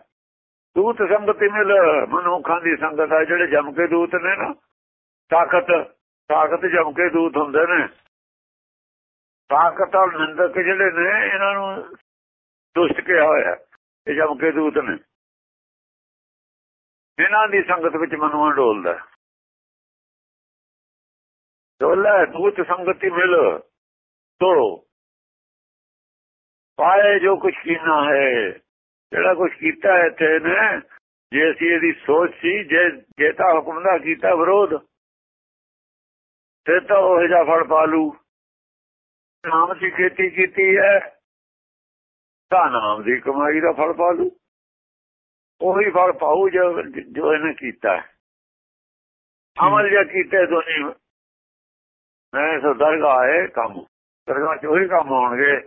ਦੂਤ ਸੰਗਤ ਮਿਲ। ਮਨੁੱਖਾਂ ਦੀ ਸੰਗਤ ਹੈ, ਜਿਹੜੇ ਜਮ ਕੇ ਦੂਤ ਨੇ ਨਾ। ਤਾਕਤ ਤਾਕਤ ਜਮ ਕੇ ਦੂਤ ਹੁੰਦੇ ਨੇ। ਤਾਕਤ ਔਰ ਨਿੰਦਕ ਜਿਹੜੇ ਨੇ, ਇਹਨਾਂ ਨੂੰ ਦੁਸ਼ਟ ਕਿਹਾ ਹੋਇਆ ਇਹ ਜਮ ਕੇ ਦੂਤ ਨੇ। ਇਹਨਾਂ ਦੀ ਸੰਗਤ ਵਿੱਚ ਮਨੁਆ ਡੋਲਦਾ। ਡੋਲਾ, ਦੂਤ ਸੰਗਤੀ ਮਿਲ, ਤੋ ਪਾਏ ਜੋ ਕੁਝ ਕੀਨਾ ਹੈ, ਜਿਹੜਾ ਕੁਝ ਕੀਤਾ ਹੈ ਤੇ ਨੇ, ਜੇ ਅਸੀਂ ਇਹਦੀ ਸੋਚ ਸੀ, ਜੇ ਜੇ ਤਾਂ ਹੁਕਮ ਦਾ ਕੀਤਾ ਵਿਰੋਧ, ਤੇ ਤਾਂ ਉਹ ਜਿਹਾ ਫਲ ਪਾਲੂ ਨਾਮ ਦੀ ਖੇਤੀ ਕੀਤੀ ਹੈ ਤਾਂ ਨਾਮ ਦੀ ਕਮਾਈ ਦਾ ਫਲ ਪਾ ਪਾਲੂ ਉਹੀ ਫਲ ਪਾਉ ਜੋ ਇਹਨੇ ਕੀਤਾ। ਅਮਲ ਜੇ ਕੀਤੇ ਦੋਨੀ। ਮੈਂ ਸੋ ਦਰਗਾਹ ਹੈ ਕੰਮ। ਦਰਗਾਹ ਚ ਉਹੀ ਕੰਮ ਹੋਣਗੇ,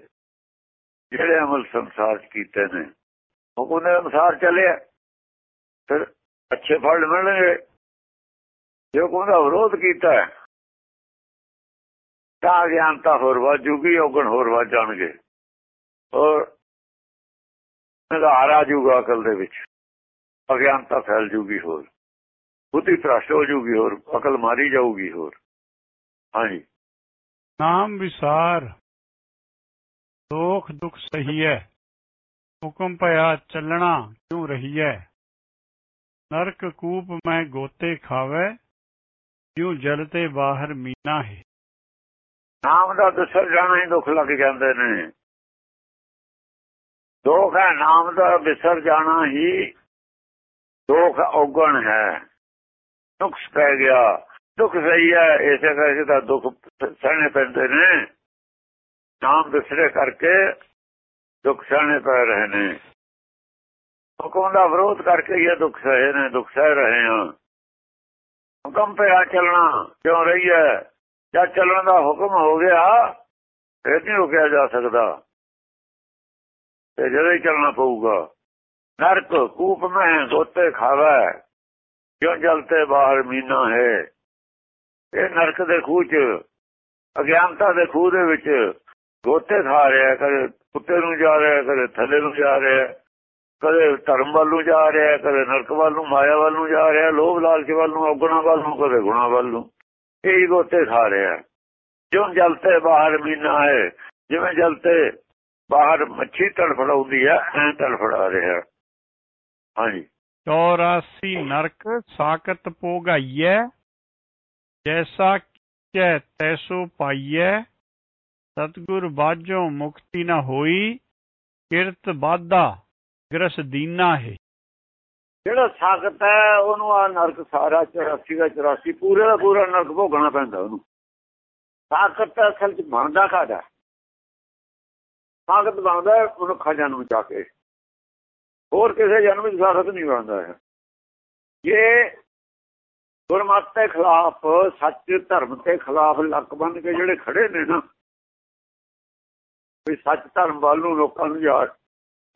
ਜਿਹੜੇ ਅਮਲ ਸੰਸਾਰ ਚ ਕੀਤੇ ਨੇ। ਹੁਕਮ ਦੇ ਅਨੁਸਾਰ ਚੱਲਿਆ। ਫਿਰ ਅੱਛੇ ਫਲ ਮਿਲਣਗੇ। ਜੋ ਕੋਈ ਵਿਰੋਧ ਕੀਤਾ ਤਾਂ ਗਿਆਨਤਾ ਹੋਰ ਵਾਜੂਗੀ ਔਗਣ ਹੋਰ ਵੱਧ ਜਾਣਗੇ। ਔਰ ਨਿਧਾਰ ਆ ਜਾਊਗਾ ਅਕਲ ਦੇ ਵਿੱਚ। ਅਗਿਆਨਤਾ ਫੈਲ ਜੂਗੀ ਹੋਰ। ਬੁੱਧੀ ਭ੍ਰਸ਼ਟ ਹੋ ਜੂਗੀ ਹੋਰ। ਅਕਲ ਮਾਰੀ ਜਾਊਗੀ ਹੋਰ। ਹਾਂਜੀ। ਨਾਮ ਵਿਸਾਰ। ਦੋਖ ਦੁਖ ਸਹੀਐ ਹੁਕਮ ਭਇਆ ਚੱਲਣਾ ਕਿਉ ਰਹੀਐ ਨਰਕ ਕੂਪ ਮੈਂ ਗੋਤੇ ਖਾਵੇ ਕਿਉ ਜਲ ਤੇ ਬਾਹਰ ਮੀਨਾ ਹੈ? ਨਾਮ ਦਾ ਦਸਰ ਜਾਣਾ ਹੀ ਦੁੱਖ ਲੱਗ ਜਾਂਦੇ ਨੇ। ਦੁੱਖ ਹੈ ਨਾਮ ਦਾ ਵਿਸਰ ਜਾਣਾ ਹੀ ਦੁੱਖ ਔਗਣ ਹੈ। ਦੁੱਖ ਪੈ ਗਿਆ। ਦੁੱਖ ਸਹੀ ਹੈ, ਇਸੇ ਕਰਕੇ ਤਾਂ ਦੁੱਖ ਸਹਿਣੇ ਪੈਂਦੇ ਨੇ। ਨਾਮ ਵਿਸਰੇ ਕਰਕੇ ਦੁੱਖ ਸਹਿਣੇ ਪੈ ਰਹੇ ਨੇ। ਹੁਕਮ ਦਾ ਵਿਰੋਧ ਕਰਕੇ ਇਹ ਦੁੱਖ ਸਹੇ ਨੇ, ਦੁੱਖ ਸਹਿ ਰਹੇ ਹਾਂ ਹੁਕਮ ਪਿਆ ਚੱਲਣਾ, ਕਿਉਂ ਰਹੀ ਹੈ ਜਾਂ ਚੱਲਣ ਦਾ ਹੁਕਮ ਹੋ ਗਿਆ, ਫਿਰ ਨਹੀਂ ਰੁਕਿਆ ਜਾ ਸਕਦਾ। ਤੇ ਜਦੋਂ ਹੀ ਚੱਲਣਾ ਪਊਗਾ। ਨਰਕ, ਕੂਪ ਮੈਂ ਗੋਤੇ ਖਾਵੇ। ਕਿਉਂ ਜਲਤੇ ਬਾਹਰ ਮੀਨਾ ਹੈ? ਇਹ ਨਰਕ ਦੇ ਖੂਹ ਚ, ਅਗਿਆਨਤਾ ਦੇ ਖੂਹ ਦੇ ਵਿੱਚ ਗੋਤੇ ਖਾ ਰਿਹਾ ਕਦੇ ਕੁੱਤੇ ਨੂੰ ਜਾ ਰਿਹਾ ਕਦੇ ਥੱਲੇ ਨੂੰ ਜਾ ਰਿਹਾ ਕਦੇ ਧਰਮ ਵੱਲ ਨੂੰ ਜਾ ਰਿਹਾ ਕਦੇ ਨਰਕ ਵੱਲ ਨੂੰ, ਮਾਇਆ ਵੱਲ ਨੂੰ ਜਾ ਰਿਹਾ ਲੋਭ ਲਾਲਚ ਵੱਲ ਨੂੰ, ਔਗਣਾ ਵੱਲ ਨੂੰ, ਕਦੇ ਗੁਣਾ ਵੱਲ ਨੂੰ। ਇਹ ਗੋਤੇ ਖਾ ਰਿਹਾ ਜਿਉਂ ਜਲਤੇ ਬਾਹਰ ਮੀਨਾ ਹੈ, ਜਿਵੇਂ ਜਲਤੇ ਬਾਹਰ ਮੱਛੀ ਤੜਫੜਾਉਂਦੀ ਹੈ ਐ ਤੜਫੜਾ ਰਿਹਾ। ਹਾਂਜੀ। 84 ਨਰਕ ਸਾਕਤ ਪੋਗਾਈਐ ਜੈਸਾ ਚੈ ਤੈਸੋ ਪਾਈਐ। ਸਤਗੁਰ ਬਾਝੋਂ ਮੁਕਤੀ ਨਾ ਹੋਈ ਕਿਰਤ ਬਾਧਾ ਗ੍ਰਸ ਦੀਨਾ ਹੈ। ਜਿਹੜਾ ਸਾਖਤ ਹੈ ਉਹਨੂੰ ਆ ਨਰਕ ਸਾਰਾ 84 ਦਾ 84 ਪੂਰੇ ਦਾ ਪੂਰਾ ਨਰਕ ਭੋਗਣਾ ਪੈਂਦਾ ਉਹਨੂੰ। ਸਾਖਤ ਅਸਲ ਚ ਬਣਦਾ ਕਾਦਾ ਸਾਖਤ ਬਣਦਾ ਮਨੁੱਖਾ ਜਨਮ ਜਾ ਕੇ। ਹੋਰ ਕਿਸੇ ਜਨਮ ਵਿੱਚ ਸਾਖਤ ਨਹੀਂ ਬਣਦਾ ਹੈ। ਇਹ ਗੁਰਮਤਿ ਦੇ ਖਿਲਾਫ, ਸੱਚ, ਧਰਮ ਦੇ ਖਿਲਾਫ ਲੱਕ ਬੰਨ ਕੇ ਜਿਹੜੇ ਖੜੇ ਨੇ ਨਾ, ਵੀ ਸੱਚ ਧਰਮ ਵੱਲ ਨੂੰ ਲੋਕਾਂ ਨੂੰ ਯਾਰ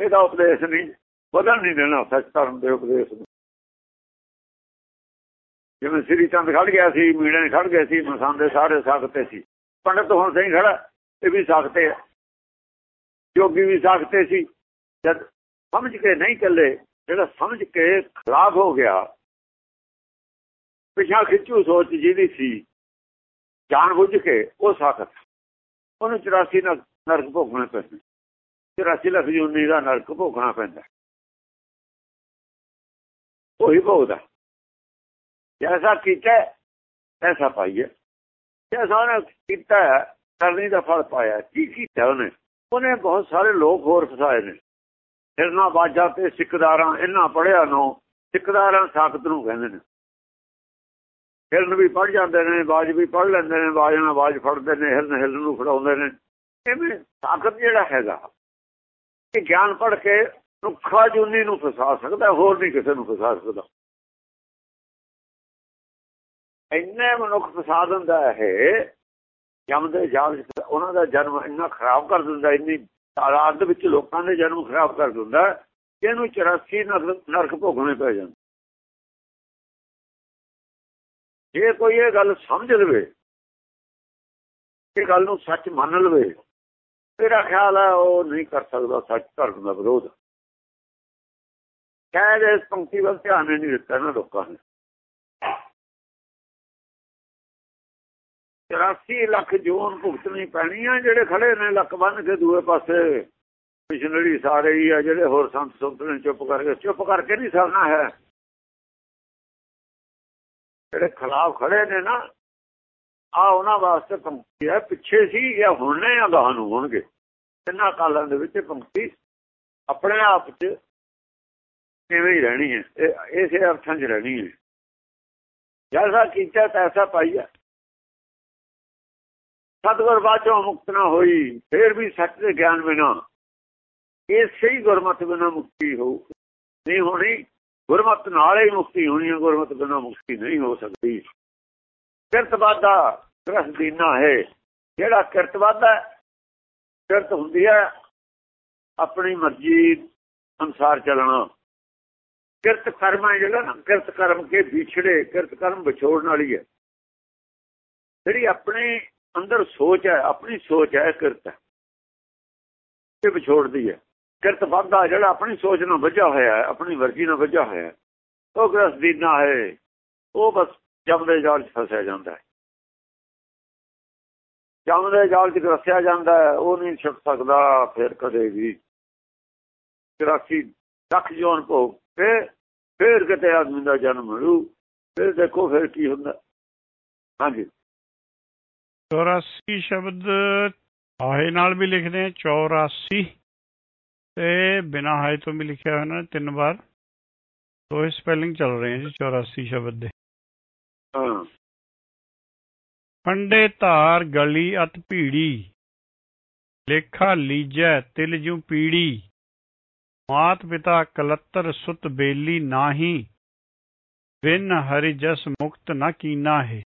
ਇਹਦਾ ਉਪਦੇਸ਼ ਨਹੀਂ ਬਦਲ ਨਹੀਂ ਦੇਣਾ ਸੱਚ ਧਰਮ ਦੇ ਉਪਦੇਸ਼ ਨੂੰ। ਜਿਵੇਂ ਸ੍ਰੀ ਚੰਦ ਖੜ ਗਿਆ ਸੀ ਮੀੜੇ ਖੜ ਗਏ ਸੀ, ਮਸਾਂ ਸਾਰੇ ਸਾਖਤੇ ਸੀ। ਪੰਡਤ ਹੁਣ ਸਹੀ ਖੜਾ ਇਹ ਵੀ ਸਾਖਤੇ ਹੈ ਜੋਗੀ ਵੀ ਸਾਖਤੇ ਸੀ। ਜਦ ਸਮਝ ਕੇ ਨਹੀਂ ਚੱਲੇ, ਜਿਹੜਾ ਸਮਝ ਕੇ ਖਰਾਬ ਹੋ ਗਿਆ ਪਿਛਾ ਖਿੱਚੂ ਸੋਚ ਜਿਹਦੀ ਸੀ, ਜਾਣ ਬੁੱਝ ਕੇ ਉਹ ਸਾਖਤ। ਉਹਨੂੰ 84 ਨਾਲ ਨਰਕ ਭੋਗਣਾ ਪੈਂਦਾ। 84 ਲੱਖ ਜੂਨੀ ਦਾ ਨਰਕ ਭੋਗਣਾ ਪੈਂਦਾ। ਉਹੀ ਭੋਗਦਾ। ਜੈਸਾ ਕੀਤਾ ਐਸਾ ਪਾਈਏ। ਜੈਸਾ ਉਹਨੇ ਕੀਤਾ, ਕਰਨੀ ਦਾ ਫਲ ਪਾਇਆ। ਕੀ ਕੀਤਾ ਉਹਨੇ? ਉਹਨੇ ਬਹੁਤ ਸਾਰੇ ਲੋਕ ਹੋਰ ਫਸਾਏ ਨੇ। ਫਿਰਨਾ ਬਾਜਾ ਤੇ ਸਿੱਕਦਾਰਾਂ, ਇਹਨਾਂ ਪੜਿਆ ਨੂੰ ਸਿੱਕਦਾਰਾਂ ਸਾਖਤ ਨੂੰ ਕਹਿੰਦੇ ਨੇ। ਹਿਰਨ ਵੀ ਪੜ ਜਾਂਦੇ ਨੇ ਬਾਜ ਵੀ ਪੜ ਲੈਂਦੇ ਨੇ ਬਾਜ ਨਾਲ ਬਾਜ ਫੜਦੇ ਨੇ, ਹਿਰਨ ਹਿਰਨ ਨੂੰ ਫੜਾਉਂਦੇ ਨੇ। ਐਵੇਂ ਤਾਕਤ ਜਿਹੜਾ ਹੈਗਾ ਕਿ ਗਿਆਨ ਪੜ ਕੇ ਰੁੱਖਾ ਜੁਨੀ ਨੂੰ ਫਸਾ ਸਕਦਾ, ਹੋਰ ਨਹੀਂ ਕਿਸੇ ਨੂੰ ਫਸਾ ਸਕਦਾ। ਇੰਨੇ ਮਨੁੱਖ ਫਸਾ ਦਿੰਦਾ ਹੈ ਜੰਮਦੇ ਦੇ ਜਾਲ ਉਹਨਾਂ ਦਾ ਜਨਮ ਇੰਨਾ ਖਰਾਬ ਕਰ ਦਿੰਦਾ, ਇੰਨੀ ਤਾਦਾਦ ਵਿੱਚ ਲੋਕਾਂ ਦੇ ਜਨਮ ਖਰਾਬ ਕਰ ਦਿੰਦਾ ਕਿ ਇਹਨੂੰ 84 ਨਰਕ ਭੋਗਣੇ ਪੈ ਜਾਂਦੇ। ਜੇ ਕੋਈ ਇਹ ਗੱਲ ਸਮਝ ਲਵੇ, ਇਹ ਗੱਲ ਨੂੰ ਸੱਚ ਮੰਨ ਲਵੇ ਮੇਰਾ ਖਿਆਲ ਹੈ ਉਹ ਨਹੀਂ ਕਰ ਸਕਦਾ ਸੱਚ ਧਰਮ ਦਾ ਵਿਰੋਧ। ਸ਼ਾਇਦ ਇਸ ਪੰਕਤੀ ਵੱਲ ਧਿਆਨ ਨਹੀਂ ਦਿੱਤਾ ਨਾ ਲੋਕਾਂ ਨੇ। 84 ਲੱਖ ਜੋਨ ਭੁਗਤਣੀ ਪੈਣੀ ਆ, ਜਿਹੜੇ ਖੜੇ ਨੇ ਲੱਕ ਬੰਨ ਕੇ ਦੂਏ ਪਾਸੇ। ਮਿਸ਼ਨਰੀ ਸਾਰੇ ਹੀ ਆ ਜਿਹੜੇ ਹੋਰ ਸੰਤ ਸੰਤ ਨੇ ਚੁੱਪ ਕਰਕੇ ਚੁੱਪ ਕਰਕੇ ਨਹੀਂ ਸਰਨਾ ਹੈ। ਜਿਹੜੇ ਖਿਲਾਫ ਖੜੇ ਨੇ ਨਾ, ਆ ਉਹਨਾਂ ਵਾਸਤੇ ਪੰਕਤੀ ਹੈ। ਪਿੱਛੇ ਸੀ ਜਾਂ ਹੁਣ ਆ, ਗਾਹ ਨੂੰ ਹੋਣਗੇ। ਇਹਨਾਂ ਕਾਲਾਂ ਦੇ ਵਿੱਚ ਪੰਕਤੀ ਆਪਣੇ ਆਪ 'ਚ ਕਿਵੇਂ ਹੀ ਰਹਿਣੀ ਹੈ। ਇਸੇ ਅਰਥਾਂ 'ਚ ਰਹਿਣੀ ਹੈ। ਜੈਸਾ ਕੀਤਾ ਤੈਸਾ ਪਾਈਆ ਸਤਗੁਰ ਬਾਝੋਂ ਮੁਕਤ ਨਾ ਹੋਈ, ਫੇਰ ਵੀ ਸੱਚ ਦੇ ਗਿਆਨ ਬਿਨਾ। ਇਹ ਸਹੀ ਗੁਰਮਤਿ ਬਿਨਾ ਮੁਕਤੀ ਹੋ ਨਹੀਂ ਹੋਣੀ, ਗੁਰਮਤਿ ਨਾਲ ਹੀ ਮੁਕਤੀ ਹੋਣੀ ਹੈ, ਗੁਰਮਤਿ ਬਿਨਾ ਮੁਕਤੀ ਨਹੀਂ ਹੋ ਸਕਦੀ। ਕਿਰਤਵਾਦਾ ਰਸ ਦੀਨਾ ਹੈ। ਜਿਹੜਾ ਕਿਰਤਵਾਦਾ ਕਿਰਤ ਹੁੰਦੀ ਹੈ, ਆਪਣੀ ਮਰਜ਼ੀ ਅਨਸਾਰ ਚੱਲਣਾ। ਕਿਰਤ ਕਰਮ ਹੈ ਜਿਹੜਾ ਨਾ ਕਿਰਤ ਕਰਮ ਕੇ ਵਿਛੜੇ, ਕਿਰਤ ਕਰਮ ਵਿਛੋੜਨ ਵਾਲੀ ਹੈ। ਜਿਹੜੀ ਆਪਣੇ ਅੰਦਰ ਸੋਚ ਹੈ, ਆਪਣੀ ਸੋਚ ਹੈ, ਕਿਰਤ ਤੇ ਵਿਛੋੜਦੀ ਹੈ। ਕਿਰਤ ਵਾਦਾ ਜਿਹੜਾ ਆਪਣੀ ਸੋਚ ਨਾਲ ਵੱਜਾ ਹੋਇਆ ਹੈ, ਆਪਣੀ ਮਰਜ਼ੀ ਨਾਲ ਵੱਜਾ ਹੋਇਆ ਉਹ ਗ੍ਰਸ ਦੀਨਾ ਹੈ ਉਹ ਬਸ ਜਮਦੇ ਜਾਲ 'ਚ ਫਸਿਆ ਜਾਂਦਾ ਹੈ। ਜਮਦੇ ਜਾਲ 'ਚ ਰਸਿਆ ਜਾਂਦਾ ਹੈ, ਉਹ ਨਹੀਂ ਛੁੱਟ ਸਕਦਾ, ਫਿਰ ਕਦੇ ਵੀ। 84 ਲੱਖ ਜੋਨ ਭੋਗ ਕੇ ਫਿਰ ਕਿਤੇ ਆਦਮੀ ਦਾ ਜਨਮ ਮਿਲੂ, ਫਿਰ ਦੇਖੋ ਫਿਰ ਕੀ ਹੁੰਦਾ। ਹਾਂਜੀ। 84 ਸ਼ਬਦ ਆਹੇ ਨਾਲ ਵੀ ਲਿਖਦੇ ਆ 84 ਤੇ ਬਿਨਾ ਹਾਏ ਤੋਂ ਵੀ ਲਿਖਿਆ ਹੋਇਆ ਨਾ ਤਿੰਨ ਵਾਰ। ਤੋ ਇਹ ਸਪੈਲਿੰਗ ਚੱਲ ਰਹੇ ਜੀ 84 ਸ਼ਬਦ ਦੇ। ਹਾਂ। ਪੰਡੇ ਧਾਰ ਗਲੀ ਅਤ ਭੀੜੀ ਲੇਖਾ ਲੀਜੈ ਤਿਲ ਜੂ ਪੀੜੀ। ਮਾਤ ਪਿਤਾ ਕਲੱਤਰ ਸੁਤ ਬੇਲੀ ਨਾਹੀ ਬਿਨ ਹਰਿ ਜਸ ਮੁਕਤ ਨਾ ਕੀਨਾ ਹੈ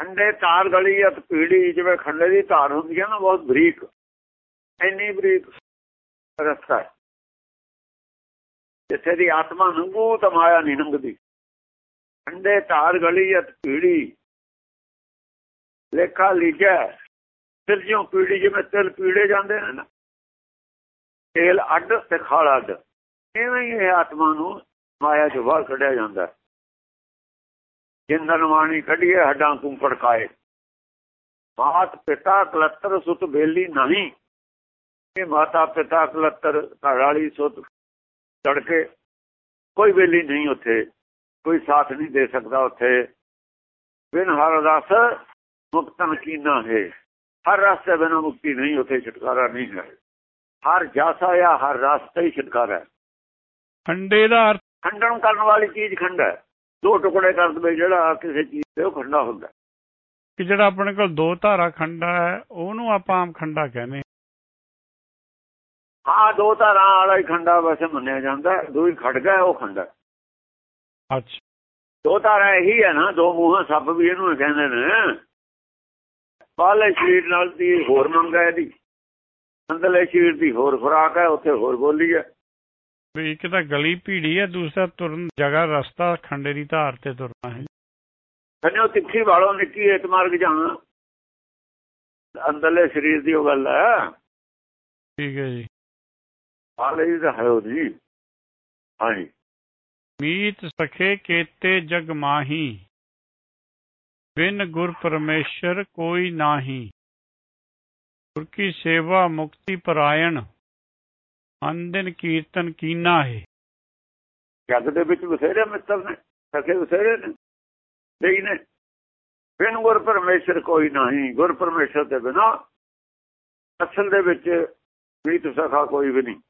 ਖੰਡੇ ਤਾਰ ਗਲੀ ਅਤ ਪੀੜੀ ਜਿਵੇਂ ਖੰਡੇ ਦੀ ਧਾਰ ਹੁੰਦੀ ਹੈ ਨਾ, ਬਹੁਤ ਬਰੀਕ। ਇੰਨੀ ਬਰੀਕ ਰਸਤਾ ਜਿੱਥੇ ਦੀ ਆਤਮਾ ਨੰਗੂ ਤਾਂ ਮਾਇਆ ਨਹੀਂ ਲੰਘਦੀ ਖੰਡੇ ਤਾਰ ਗਲੀ ਅਤ ਪੀੜੀ ਲੇਖਾ ਲੀਜੈ ਤਿਲ ਜਿਉਂ ਪੀੜੀ ਜਿਵੇਂ ਤਿਲ ਪੀੜੇ ਜਾਂਦੇ ਨੇ ਨਾ। ਤੇਲ ਅੱਡ ਤੇ ਖਾਲ ਅੱਡ। ਐਵੇਂ ਹੀ ਇਹ ਆਤਮਾ ਨੂੰ ਮਾਇਆ ਚੋਂ ਬਾਹਰ ਕੱਢਿਆ ਜਾਂਦਾ ਜਿੰਦਨ ਵਾਣੀ ਕੱਢੀਏ ਹੱਡਾਂ ਤੋਂ ਪੜਕਾਏ ਮਾਤ ਪਿਤਾ ਕਲੱਤਰ ਸੁਤ ਬੇਲੀ ਨਹੀਂ। ਇਹ ਮਾਤਾ ਪਿਤਾ ਕਲੱਤਰ ਘਰ ਵਾਲੀ ਸੁਤ ਤੜਕੇ ਕੋਈ ਵੇਲੀ ਨਹੀਂ ਉੱਥੇ। ਕੋਈ ਸਾਥ ਨਹੀਂ ਦੇ ਸਕਦਾ ਉੱਥੇ। ਬਿਨ ਹਰ ਰਸ ਮੁਕਤਨ ਕੀਨਾ ਹੈ। ਹਰ ਰਸ ਦੇ ਬਿਨਾਂ ਮੁਕਤੀ ਨਹੀਂ ਉੱਥੇ ਛੁਟਕਾਰਾ ਨਹੀਂ ਹੈ। ਹਰ ਜਾਸਾ ਜਾਂ ਹਰ ਰਸਤਾ ਹੀ ਛੁਟਕਾਰਾ ਹੈ। ਖੰਡੇ ਦਾ ਅਰਥ ਖੰਡਨ ਕਰਨ ਵਾਲੀ ਚੀਜ਼ ਖੰਡ ਹੈ। ਦੋ ਟੁਕੜੇ ਕਰ ਦਵੇ ਜਿਹੜਾ ਕਿਸੇ ਚੀਜ਼ ਤੇ ਉਹ ਖੰਡਾ ਹੁੰਦਾ ਕਿ ਜਿਹੜਾ ਆਪਣੇ ਕੋਲ ਦੋ ਧਾਰਾ ਖੰਡਾ ਹੈ ਉਹਨੂੰ ਆਪਾਂ ਆਮ ਖੰਡਾ ਕਹਿੰਦੇ ਹਾਂ। ਦੋ ਧਾਰਾਂ ਵਾਲਾ ਹੀ ਖੰਡਾ ਵੈਸੇ ਮੰਨਿਆ ਜਾਂਦਾ। ਦੋ ਹੀ ਖੜਗਾ ਉਹ ਖੰਡਾ। ਅੱਛਾ। ਦੋ ਧਾਰਾਂ ਇਹੀ ਹੈ ਨਾ ਦੋ ਮੂੰਹਾਂ ਸੱਪ ਵੀ ਇਹਨੂੰ ਕਹਿੰਦੇ ਨੇ। ਬਾਹਲੇ ਸ਼ਰੀਰ ਨਾਲ ਦੀ ਹੋਰ ਮੰਗ ਇਹਦੀ। ਅੰਦਰਲੇ ਸ਼ਰੀਰ ਦੀ ਹੋਰ ਖੁਰਾਕ ਹੈ ਉੱਥੇ ਹੋਰ ਬੋਲੀ ਹੈ। ਵੀ ਇੱਕ ਤਾਂ ਗਲੀ ਭੀੜੀ ਹੈ ਦੂਸਰਾ ਤੁਰਨ ਜਗ੍ਹਾ ਰਸਤਾ ਖੰਡੇ ਦੀ ਧਾਰ ਤੇ ਤੁਰਨਾ ਹੈ। ਕਹਿੰਦੇ ਉਹ ਤਿੱਖੀ ਵਾਲੋਂ ਨਿੱਕੀ ਏਤ ਮਾਰਗ ਜਾਣਾ। ਅੰਦਰਲੇ ਸਰੀਰ ਦੀ ਉਹ ਗੱਲ ਹੈ। ਠੀਕ ਹੈ ਜੀ। ਬਾਹਲੇ ਦੀ ਤਾਂ ਹੈ ਉਹਦੀ ਹਾਂਜੀ। ਮੀਤ ਸਖੇ ਕੇਤੇ ਜਗ ਮਾਹੀ। ਬਿਨ ਗੁਰ ਪਰਮੇਸ਼ਰ ਕੋਈ ਨਾਹੀ। ਗੁਰ ਕੀ ਸੇਵਾ ਮੁਕਤੀ ਪਰਾਇਣ। ਅੰਦਨ ਕੀਰਤਨ ਕੀਨਾ ਹੈ। ਜੱਗ ਦੇ ਵਿੱਚ ਬਥੇਰੇ ਮਿੱਤਰ ਨੇ ਸਕੇ ਬਥੇਰੇ ਨੇ। ਨਹੀਂ ਨੇ। ਬਿਨ ਗੁਰ ਪਰਮੇਸ਼ਰ ਕੋਈ ਨਹੀਂ। ਗੁਰ ਪਰਮੇਸ਼ਰ ਦੇ ਬਿਨਾ ਅਸਲ ਦੇ ਵਿੱਚ ਵੀ ਸਖਾ ਕੋਈ ਵੀ ਨਹੀਂ।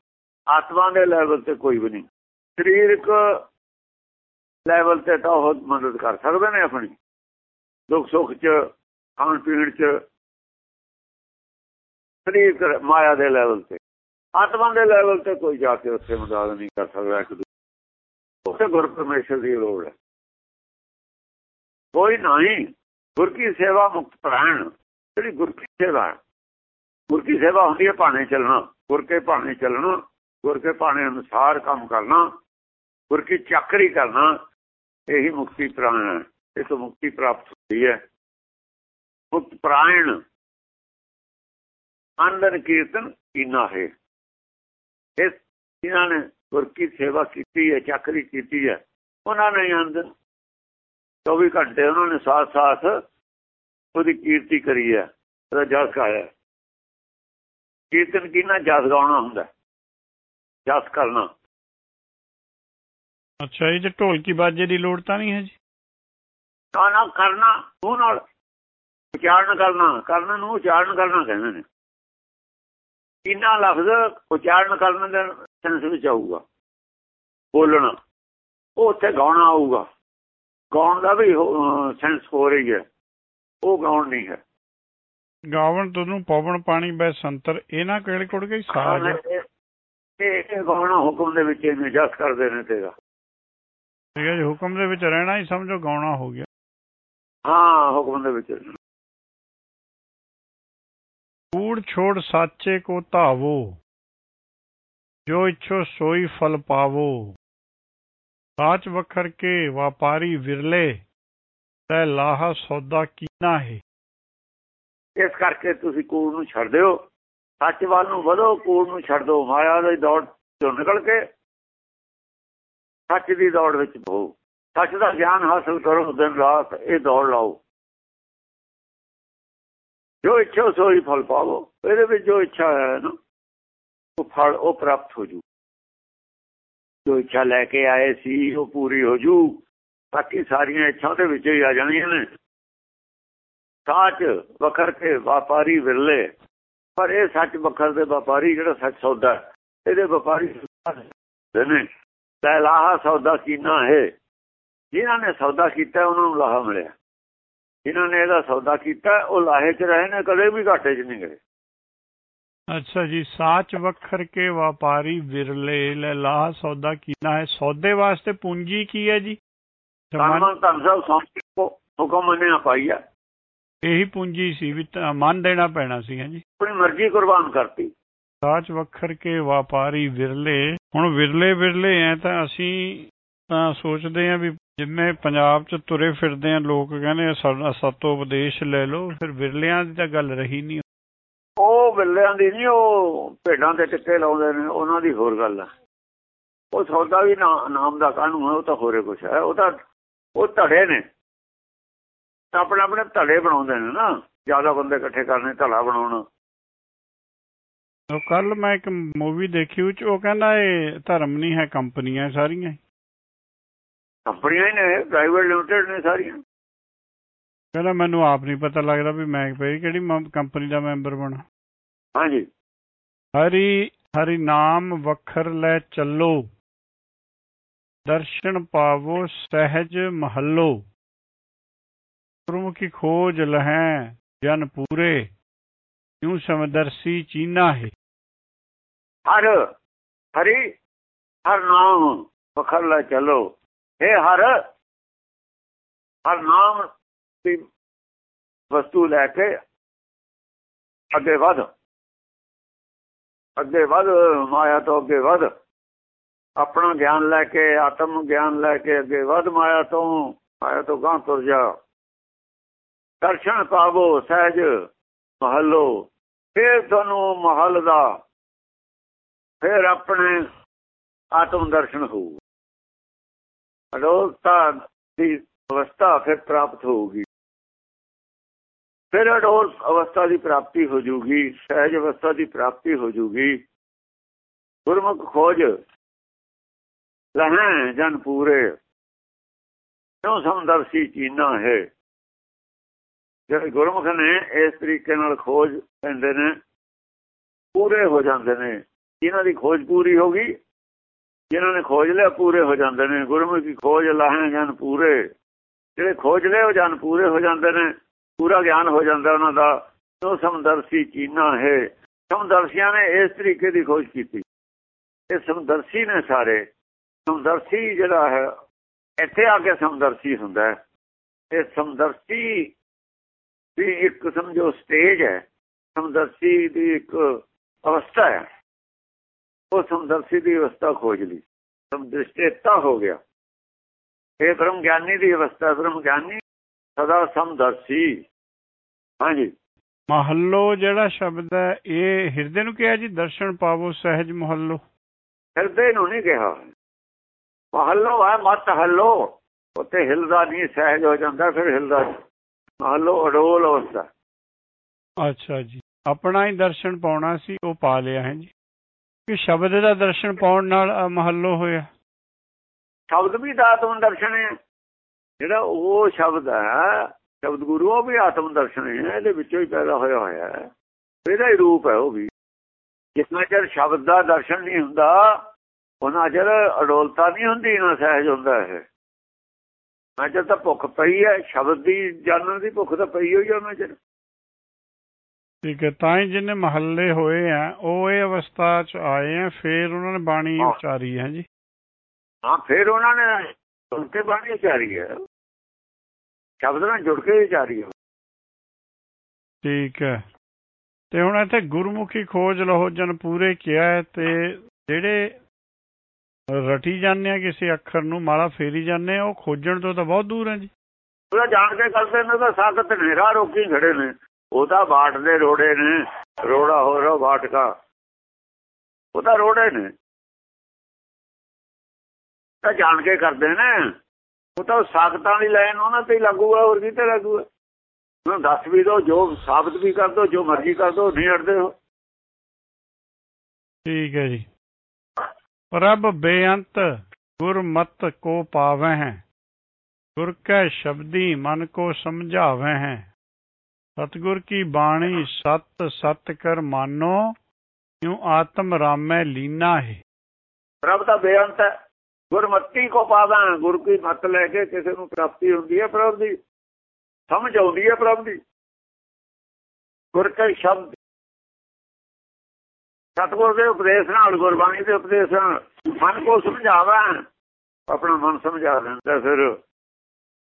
ਆਤਮਾ ਦੇ ਲੈਵਲ ਤੇ ਕੋਈ ਵੀ ਨਹੀਂ। ਸਰੀਰਕ ਲੈਵਲ ਤੇ ਤਾਂ ਉਹ ਮਦਦ ਕਰ ਸਕਦੇ ਨੇ ਆਪਣੀ। ਦੁੱਖ ਸੁੱਖ ਚ, ਖਾਣ ਪੀਣ ਚ, ਸਰੀਰਕ ਮਾਇਆ ਦੇ ਲੈਵਲ ਤੇ। ਆਤਮਾ ਦੇ ਲੈਵਲ ਤੇ ਕੋਈ ਜਾ ਕੇ ਉੱਥੇ ਮਦਦ ਨਹੀਂ ਕਰ ਸਕਦਾ, ਇੱਕ ਦੂਜੇ ਉੱਥੇ ਗੁਰ ਪਰਮੇਸ਼ਰ ਦੀ ਲੋੜ ਹੈ। ਕੋਈ ਨਹੀਂ। ਗੁਰ ਕੀ ਸੇਵਾ ਮੁਕਤ ਪ੍ਰਾਣ, ਜਿਹੜੀ ਗੁਰ ਕੀ ਸੇਵਾ ਹੈ। ਗੁਰ ਕੀ ਸੇਵਾ ਹੁੰਦੀ ਹੈ ਭਾਣੇ ਚੱਲਣਾ, ਗੁਰ ਕੇ ਭਾਣੇ ਚੱਲਣਾ, ਗੁਰ ਕੇ ਭਾਣੇ ਅਨੁਸਾਰ ਕੰਮ ਕਰਨਾ, ਗੁਰ ਕੀ ਚੱਕਰੀ ਕਰਨਾ, ਇਹੀ ਮੁਕਤੀ ਪ੍ਰਾਣ ਹੈ। ਇਹ ਤੋਂ ਮੁਕਤੀ ਪ੍ਰਾਪਤ ਹੁੰਦੀ ਹੈ। ਮੁਕਤ ਪ੍ਰਾਣ। ਅੰਦਰ ਕੀਰਤਨ ਕੀਨਾ ਹੈ। ਇਸ ਜਿਨ੍ਹਾਂ ਨੇ ਗੁਰ ਕੀ ਸੇਵਾ ਕੀਤੀ ਹੈ ਚੱਕਰੀ ਕੀਤੀ ਹੈ। ਉਹਨਾਂ ਨੇ ਅੰਦਰ 24 ਘੰਟੇ ਉਹਨਾਂ ਨੇ ਸਾਥ ਸਾਥ ਉਹਦੀ ਕੀਰਤੀ ਕਰੀ ਹੈ ਉਹਦਾ ਜਸ ਗਾਇਆ ਕੀਰਤਨ ਕਿਨਾ ਜਸ ਗਾਉਣਾ ਹੁੰਦਾ ਜਸ ਕਰਨਾ। ਅੱਛਾ ਇਹ ਤੇ ਢੋਲਕੀ ਬਾਜੇ ਦੀ ਲੋੜ ਤਾਂ ਨਹੀਂ ਹੈ ਜੀ? ਨਾ ਨਾ ਕਰਨਾ ਉਹ ਨਾਲ ਉਚਾਰਨ ਕਰਨਾ ਕਰਨ ਨੂੰ ਉਚਾਰਨ ਕਰਨਾ ਕਹਿੰਦੇ ਨੇ। ਕਿੰਨਾ ਲਫ਼ਜ਼ ਉਚਾਰਨ ਕਰਨ ਦੇ ਸੈਂਸ ਵਿੱਚ ਆਊਗਾ? ਬੋਲਣਾ। ਉਹ ਉੱਥੇ ਗਾਉਣਾ ਆਊਗਾ। ਗਾਉਣ ਦਾ ਵੀ ਸੈਂਸ ਹੋ ਰਹੀ ਹੈ। ਉਹ ਗਾਉਣ ਨਹੀਂ ਹੈ। ਗਾਵਣ ਤੁਹਾਨੂੰ ਪਵਨ ਪਾਣੀ ਬੈ ਸੰਤਰ ਇਹਨਾਂ ਕਿਹੜੇ ਕੋੜ ਗਈ? ਸਾਜ। ਇਹ ਇਹ ਗਾਉਣਾ ਹੁਕਮ ਦੇ ਵਿੱਚ ਇਹਨੂੰ ਜਸ ਕਰਦੇ ਨੇ ਤੇਰਾ। ਠੀਕ ਹੈ ਜੀ ਹੁਕਮ ਦੇ ਵਿੱਚ ਰਹਿਣਾ ਹੀ ਸਮਝੋ ਗਾਉਣਾ ਹੋ ਗਿਆ। ਹਾਂ ਹੁਕਮ ਦੇ ਵਿੱਚ ਕੂੜ ਛੋੜ ਸਾਚੇ ਕੋ ਧਾਵੋ, ਜੋ ਇਛੋ ਸੋਈ ਫਲ ਪਾਵੋ। ਸਾਚ ਵਖਰ ਕੇ ਵਪਾਰੀ ਵਿਰਲੇ, ਤੈ ਲਾਹਾ ਸੌਦਾ ਕੀਨਾ ਹੈ। ਇਸ ਕਰਕੇ ਤੁਸੀਂ ਕੂੜ ਨੂੰ ਛੱਡ ਦਿਓ। ਸੱਚ ਵੱਲ ਨੂੰ ਵਧੋ, ਕੂੜ ਨੂੰ ਛੱਡ ਦਿਓ। ਮਾਇਆ ਦੀ ਦੌੜ ਚੋਂ ਨਿਕਲ ਕੇ ਸੱਚ ਦੀ ਦੌੜ ਵਿੱਚ ਹੋ ਸੱਚ ਦਾ ਗਿਆਨ ਹਾਸਲ ਕਰੋ, ਦਿਨ ਰਾਤ ਇਹ ਦੌੜ ਲਾਓ। ਜੋ ਇੱਛਾ ਸੋਈ ਫਲ ਪਾਵੋ, ਇਹਦੇ ਵਿੱਚ ਜੋ ਇੱਛਾ ਹੈ ਨਾ, ਉਹ ਫਲ ਉਹ ਪ੍ਰਾਪਤ ਹੋ ਜੂ। ਜੋ ਇੱਛਾ ਲੈ ਕੇ ਆਏ ਸੀ, ਉਹ ਪੂਰੀ ਹੋ ਜੂ। ਬਾਕੀ ਸਾਰੀਆਂ ਇੱਛਾ ਦੇ ਵਿੱਚ ਹੀ ਆ ਜਾਣੀਆਂ ਨੇ। ਸਾਚ ਵਖਰ ਕੇ ਵਪਾਰੀ ਵਿਰਲੇ, ਪਰ ਇਹ ਸੱਚ ਵਖਰ ਦੇ ਵਪਾਰੀ ਜਿਹੜਾ ਸੱਚ ਸੌਦਾ ਇਹਦੇ ਵਪਾਰੀ ਨੇ। ਲਾਹਾ ਸੌਦਾ ਕੀਨਾ ਹੈ? ਜਿਨ੍ਹਾਂ ਨੇ ਸੌਦਾ ਕੀਤਾ, ਉਹਨਾਂ ਨੂੰ ਲਾਹਾ ਮਿਲਿਆ। ਜਿਨ੍ਹਾਂ ਨੇ ਇਹਦਾ ਸੌਦਾ ਕੀਤਾ ਉਹ ਲਾਹੇ 'ਚ ਰਹੇ ਨੇ ਕਦੇ ਵੀ ਘਾਟੇ 'ਚ ਨਹੀਂ ਗਏ। ਅੱਛਾ ਜੀ ਸਾਚ ਵਖਰ ਕੇ ਵਪਾਰੀ ਵਿਰਲੇ ਲੈ ਲਾਹ ਸੌਦਾ ਕੀਨਾ ਹੈ। ਸੌਦੇ ਵਾਸਤੇ ਪੂੰਜੀ ਕੀ ਹੈ ਜੀ? ਕਾਨੂੰਨ ਧੰਨ ਸਾਹਿਬ ਸੌਂਪ ਹੁਕਮ ਮੰਨਿਆ ਪਾਈ ਆ। ਇਹੀ ਪੂੰਜੀ ਸੀ ਵੀ ਮਨ ਦੇਣਾ ਪੈਣਾ ਸੀ ਜੀ। ਆਪਣੀ ਮਰਜ਼ੀ ਕੁਰਬਾਨ ਕਰਤੀ। ਸਾਚ ਵਖਰ ਕੇ ਵਪਾਰੀ ਵਿਰਲੇ ਹੁਣ ਵਿਰਲੇ ਵਿਰਲੇ ਐ ਤਾਂ ਅਸੀਂ ਤਾਂ ਸੋਚਦੇ ਆ ਵੀ ਜਿਵੇਂ ਪੰਜਾਬ 'ਚ ਤੁਰੇ ਫਿਰਦੇ ਆ ਲੋਕ ਕਹਿੰਦੇ ਸਾਡਾ ਸਤੋ ਉਪਦੇਸ਼ ਲੈ ਲਓ ਫਿਰ ਵਿਰਲਿਆਂ ਦੀ ਤਾਂ ਗੱਲ ਰਹੀ ਨਹੀਂ ਉਹ ਵਿਰਲਿਆਂ ਦੀ ਨਹੀਂ ਉਹ ਭੇਡਾਂ ਦੇ ਟਿੱਕੇ ਲਾਉਂਦੇ ਨੇ ਉਹਨਾਂ ਦੀ ਹੋਰ ਗੱਲ ਆ। ਉਹ ਸੌਦਾ ਵੀ ਨਾਮ ਦਾ ਕਾਨੂੰਨ ਹੈ ਉਹ ਤਾਂ ਹੋਰੇ ਕੁਛ ਹੈ ਉਹ ਤਾਂ ਉਹ ਧੜੇ ਨੇ। ਆਪਣੇ ਆਪਣੇ ਧੜੇ ਬਣਾਉਂਦੇ ਨੇ ਨਾ ਜ਼ਿਆਦਾ ਬੰਦੇ ਇਕੱਠੇ ਕਰਨੇ ਧੜਾ ਬਣਾਉਣਾ। ਉਹ ਕੱਲ ਮੈਂ ਇੱਕ ਮੂਵੀ ਦੇਖੀ ਉਹ ਕਹਿੰਦਾ ਇਹ ਧਰਮ ਨਹੀਂ ਹੈ ਕੰਪਨੀਆਂ ਸਾਰੀਆਂ। ਕੰਪਨੀਆਂ ਨੇ ਪ੍ਰਾਈਵੇਟ ਲਿਮਟਿਡ ਨੇ ਸਾਰੀਆਂ। ਕਹਿੰਦਾ ਮੈਨੂੰ ਆਪ ਨਹੀਂ ਪਤਾ ਲੱਗਦਾ ਵੀ ਮੈਂ ਕਿਹੜੀ ਕੰਪਨੀ ਦਾ ਮੈਂਬਰ ਬਣਾ। ਹਾਂਜੀ। ਹਰੀ ਹਰੀ ਨਾਮ ਵਖਰ ਲੈ ਚੱਲੋ। ਦਰਸ਼ਨ ਪਾਵੋ ਸਹਿਜ ਮਹੱਲੋ। ਗੁਰਮੁਖੀ ਖੋਜ ਲਹੈ ਜਨ ਪੂਰੇ ਕਿਉ ਸਮਦਰਸੀ ਚੀਨਾ ਹੈ? ਹਰ ਹਰੀ ਹਰ ਨਾਮ ਵਖਰ ਲੈ ਚੱਲੋ। हे ਹਰ ਹਰ ਨਾਮ ਦੀ ਵਸਤੂ ਲੈ ਕੇ ਅੱਗੇ ਵਧ ਅੱਗੇ ਵਧ ਮਾਇਆ ਤੋਂ ਅੱਗੇ ਵਧ ਆਪਣਾ ਗਿਆਨ ਲੈ ਕੇ ਆਤਮ ਗਿਆਨ ਲੈ ਕੇ ਅੱਗੇ ਵਧ ਮਾਇਆ ਤੋਂ ਮਾਇਆ ਤੋਂ ਗਾਂ ਤੁਰ ਜਾ ਦਰਸ਼ਨ ਪਾਵੋ ਸਹਿਜ ਮਹੱਲੋ ਫਿਰ ਤੁਹਾਨੂੰ ਮਹੱਲ ਦਾ ਫਿਰ ਆਪਣੇ ਆਤਮ ਦਰਸ਼ਨ ਹੋਊ ਅਡੋਲਤਾ ਦੀ ਅਵਸਥਾ ਫਿਰ ਪ੍ਰਾਪਤ ਹੋਊਗੀ। ਫਿਰ ਅਡੋਲ ਅਵਸਥਾ ਦੀ ਪ੍ਰਾਪਤੀ ਹੋ ਜੂਗੀ ਸਹਿਜ ਅਵਸਥਾ ਦੀ ਪ੍ਰਾਪਤੀ ਹੋ ਜੂਗੀ ਗੁਰਮੁਖ ਖੋਜ ਲਹੈ ਜਨ ਪੂਰੇ, ਕਿਉਂ ਸਮਦਰਸੀ ਚੀਨਾ ਹੈ? ਜਿਹੜੇ ਗੁਰਮੁਖ ਨੇ ਇਸ ਤਰੀਕੇ ਨਾਲ ਖੋਜ ਕਹਿੰਦੇ ਨੇ, ਪੂਰੇ ਹੋ ਜਾਂਦੇ ਨੇ। ਜਿਨ੍ਹਾਂ ਦੀ ਖੋਜ ਪੂਰੀ ਹੋ ਗਈ ਜਿਨ੍ਹਾਂ ਨੇ ਖੋਜ ਲਿਆ ਪੂਰੇ ਹੋ ਜਾਂਦੇ ਨੇ, ਗੁਰਮੁਖੀ ਖੋਜ ਲਾਹੇ ਜਨ ਪੂਰੇ। ਜਿਹੜੇ ਖੋਜ ਲਏ ਉਹ ਜਨ ਪੂਰੇ ਹੋ ਜਾਂਦੇ ਨੇ, ਪੂਰਾ ਗਿਆਨ ਹੋ ਜਾਂਦਾ ਉਹਨਾਂ ਦਾ। ਉਹ ਸਮਦਰਸੀ ਚੀਨਾ ਹੈ। ਸਮਦਰਸੀਆਂ ਨੇ ਇਸ ਤਰੀਕੇ ਦੀ ਖੋਜ ਕੀਤੀ। ਇਹ ਸਮਦਰਸੀ ਨੇ ਸਾਰੇ, ਸਮਦਰਸੀ ਜਿਹੜਾ ਹੈ, ਇੱਥੇ ਆ ਕੇ ਸਮਦਰਸੀ ਹੁੰਦਾ ਹੈ। ਇਹ ਸਮਦਰਸੀ ਦੀ ਇੱਕ ਸਮਝੋ ਸਟੇਜ ਹੈ। ਸਮਦਰਸੀ ਦੀ ਇੱਕ ਅਵਸਥਾ ਹੈ। ਉਹ ਸਮਦਰਸੀ ਦੀ ਅਵਸਥਾ ਖੋਜ ਲਈ। ਸਮਦ੍ਰਿਸ਼ਟਤਾ ਹੋ ਗਿਆ। ਇਹ ਬ੍ਰਹਮ ਗਿਆਨੀ ਦੀ ਅਵਸਥਾ ਬ੍ਰਹਮ ਗਿਆਨੀ ਸਦਾ ਸਮਦਰਸੀ। ਹਾਂਜੀ। ਮਹੱਲੋ ਜਿਹੜਾ ਸ਼ਬਦ ਹੈ ਇਹ ਹਿਰਦੇ ਨੂੰ ਕਿਹਾ ਜੀ? ਦਰਸ਼ਨ ਪਾਵੋ ਸਹਿਜ ਮਹੱਲੋ। ਹਿਰਦੇ ਨੂੰ ਨਹੀਂ ਕਿਹਾ। ਮਹੱਲੋ ਹੈ ਮਤ ਹੱਲੋ। ਉੱਤੇ ਹਿਲਦਾ ਨਹੀਂ ਸਹਿਜ ਹੋ ਜਾਂਦਾ ਫਿਰ ਹਿਲਦਾ ਮਹੱਲੋ ਅਡੋਲ ਅਵਸਥਾ। ਅੱਛਾ ਜੀ। ਆਪਣਾ ਹੀ ਦਰਸ਼ਨ ਪਾਉਣਾ ਸੀ ਉਹ ਪਾ ਲਿਆ ਹੈ ਜੀ। ਕਿ ਸ਼ਬਦ ਦਾ ਦਰਸ਼ਨ ਪਾਉਣ ਨਾਲ ਮਹੱਲੋ ਹੋਇਆ। ਸ਼ਬਦ ਵੀ ਆਤਮ ਦਰਸ਼ਨ ਹੈ। ਜਿਹੜਾ ਉਹ ਸ਼ਬਦ ਹੈ, ਸ਼ਬਦ ਗੁਰੂ, ਉਹ ਵੀ ਆਤਮ ਦਰਸ਼ਨ ਹੈ। ਇਹਦੇ ਵਿੱਚੋਂ ਹੀ ਪੈਦਾ ਹੋਇਆ ਹੋਇਆ ਹੈ। ਇਹਦਾ ਹੀ ਰੂਪ ਹੈ ਉਹ ਵੀ। ਜਿੰਨਾ ਚਿਰ ਸ਼ਬਦ ਦਾ ਦਰਸ਼ਨ ਨਹੀਂ ਹੁੰਦਾ, ਉਹਨਾਂ ਚਿਰ ਅਡੋਲਤਾ ਨਹੀਂ ਹੁੰਦੀ, ਨਾ ਸਹਿਜ ਹੁੰਦਾ ਹੈ ਮੈਂ ਜਦ ਤਾਂ ਭੁੱਖ ਪਈ ਹੈ, ਸ਼ਬਦ ਦੀ ਜਾਣਨ ਦੀ ਭੁੱਖ ਤਾਂ ਪਈ ਹੋਈ ਹੈ ਮੈਂ ਚਿਰ। ਠੀਕ ਹੈ ਤਾਂ ਹੀ ਜਿਹਨੇ ਮਹੱਲੇ ਹੋਏ ਆ ਉਹ ਇਹ ਅਵਸਥਾ ਚ ਆਏ ਆ ਫਿਰ ਉਹਨਾਂ ਨੇ ਬਾਣੀ ਉਚਾਰੀ ਹੈ ਜੀ। ਹਾਂ ਫਿਰ ਉਹਨਾਂ ਨੇ ਸੁਣ ਕੇ ਬਾਣੀ ਉਚਾਰੀ ਹੈ। ਸ਼ਬਦ ਨਾਲ ਜੁੜ ਕੇ ਉਚਾਰੀ ਹੈ। ਠੀਕ ਹੈ। ਤੇ ਹੁਣ ਇੱਥੇ ਗੁਰਮੁਖੀ ਖੋਜ ਲਹੋ ਜਨ ਪੂਰੇ ਕਿਹਾ ਤੇ ਜਿਹੜੇ ਰਟੀ ਜਾਂਦੇ ਆ ਕਿਸੇ ਅੱਖਰ ਨੂੰ ਮਾਲਾ ਫੇਰੀ ਜਾਂਦੇ ਆ ਉਹ ਖੋਜਣ ਤੋਂ ਤਾਂ ਬਹੁਤ ਦੂਰ ਹੈ ਜੀ। ਉਹਦਾ ਜਾਣ ਕੇ ਕਰਦੇ ਨੇ ਤਾਂ ਸਾਖਤ ਹਨੇਰਾ ਰੋਕੀ ਖੜੇ ਨੇ। ਉਹ ਤਾਂ ਬਾਟ ਦੇ ਰੋੜੇ ਨੇ, ਰੋੜਾ ਹੋ ਰੋ ਬਾਟ ਦਾ ਉਹ ਤਾਂ ਰੋੜੇ ਨੇ। ਤਾਂ ਜਾਣ ਕੇ ਕਰਦੇ ਨੇ। ਉਹ ਤਾਂ ਸਾਖਤਾਂ ਵਾਲੀ ਲਾਈਨ ਉਹਨਾਂ ਤੇ ਹੀ ਲੱਗੂਗਾ ਹੋਰ ਕਿਤੇ ਲੱਗੂਗਾ ਉਹਨੂੰ ਦੱਸ ਵੀ ਦੋ, ਜੋ ਸਾਬਤ ਵੀ ਕਰ ਦੋ, ਜੋ ਮਰਜ਼ੀ ਕਰ ਦੋ, ਨਹੀਂ ਅੜਦੇ ਹੋ ਠੀਕ ਹੈ ਜੀ। ਪ੍ਰਭ ਬੇਅੰਤ ਗੁਰਮਤ ਕੋ ਪਾਵੈ ਹੈ ਗੁਰ ਕੈ ਸ਼ਬਦੀ ਮਨ ਕੋ ਸਮਝਾਵੈ ਹੈ ਸਤਗੁਰ ਕੀ ਬਾਣੀ ਸਤ ਸਤ ਕਰ ਮਾਨੋ, ਕਿਉ ਆਤਮ ਰਾਮੈ ਲੀਨਾ ਹੈ? ਪ੍ਰਭ ਦਾ ਬੇਅੰਤ ਹੈ। ਗੁਰਮਤੀ ਕੋ ਪਾਵਾਂ ਗੁਰ ਕੀ ਮਤ ਲੈ ਕੇ ਕਿਸੇ ਨੂੰ ਪ੍ਰਾਪਤੀ ਹੁੰਦੀ ਹੈ ਪ੍ਰਭ ਦੀ। ਸਮਝ ਆਉਂਦੀ ਹੈ ਪ੍ਰਭ ਦੀ। ਗੁਰ ਕੇ ਸ਼ਬਦ। ਸਤਗੁਰ ਦੇ ਉਪਦੇਸ਼ ਨਾਲ, ਗੁਰਬਾਣੀ ਦੇ ਉਪਦੇਸ਼ ਨਾਲ। ਮਨ ਕੋ ਸਮਝਾਵਾ। ਆਪਣਾ ਮਨ ਸਮਝਾ ਲੈਂਦਾ ਫਿਰ।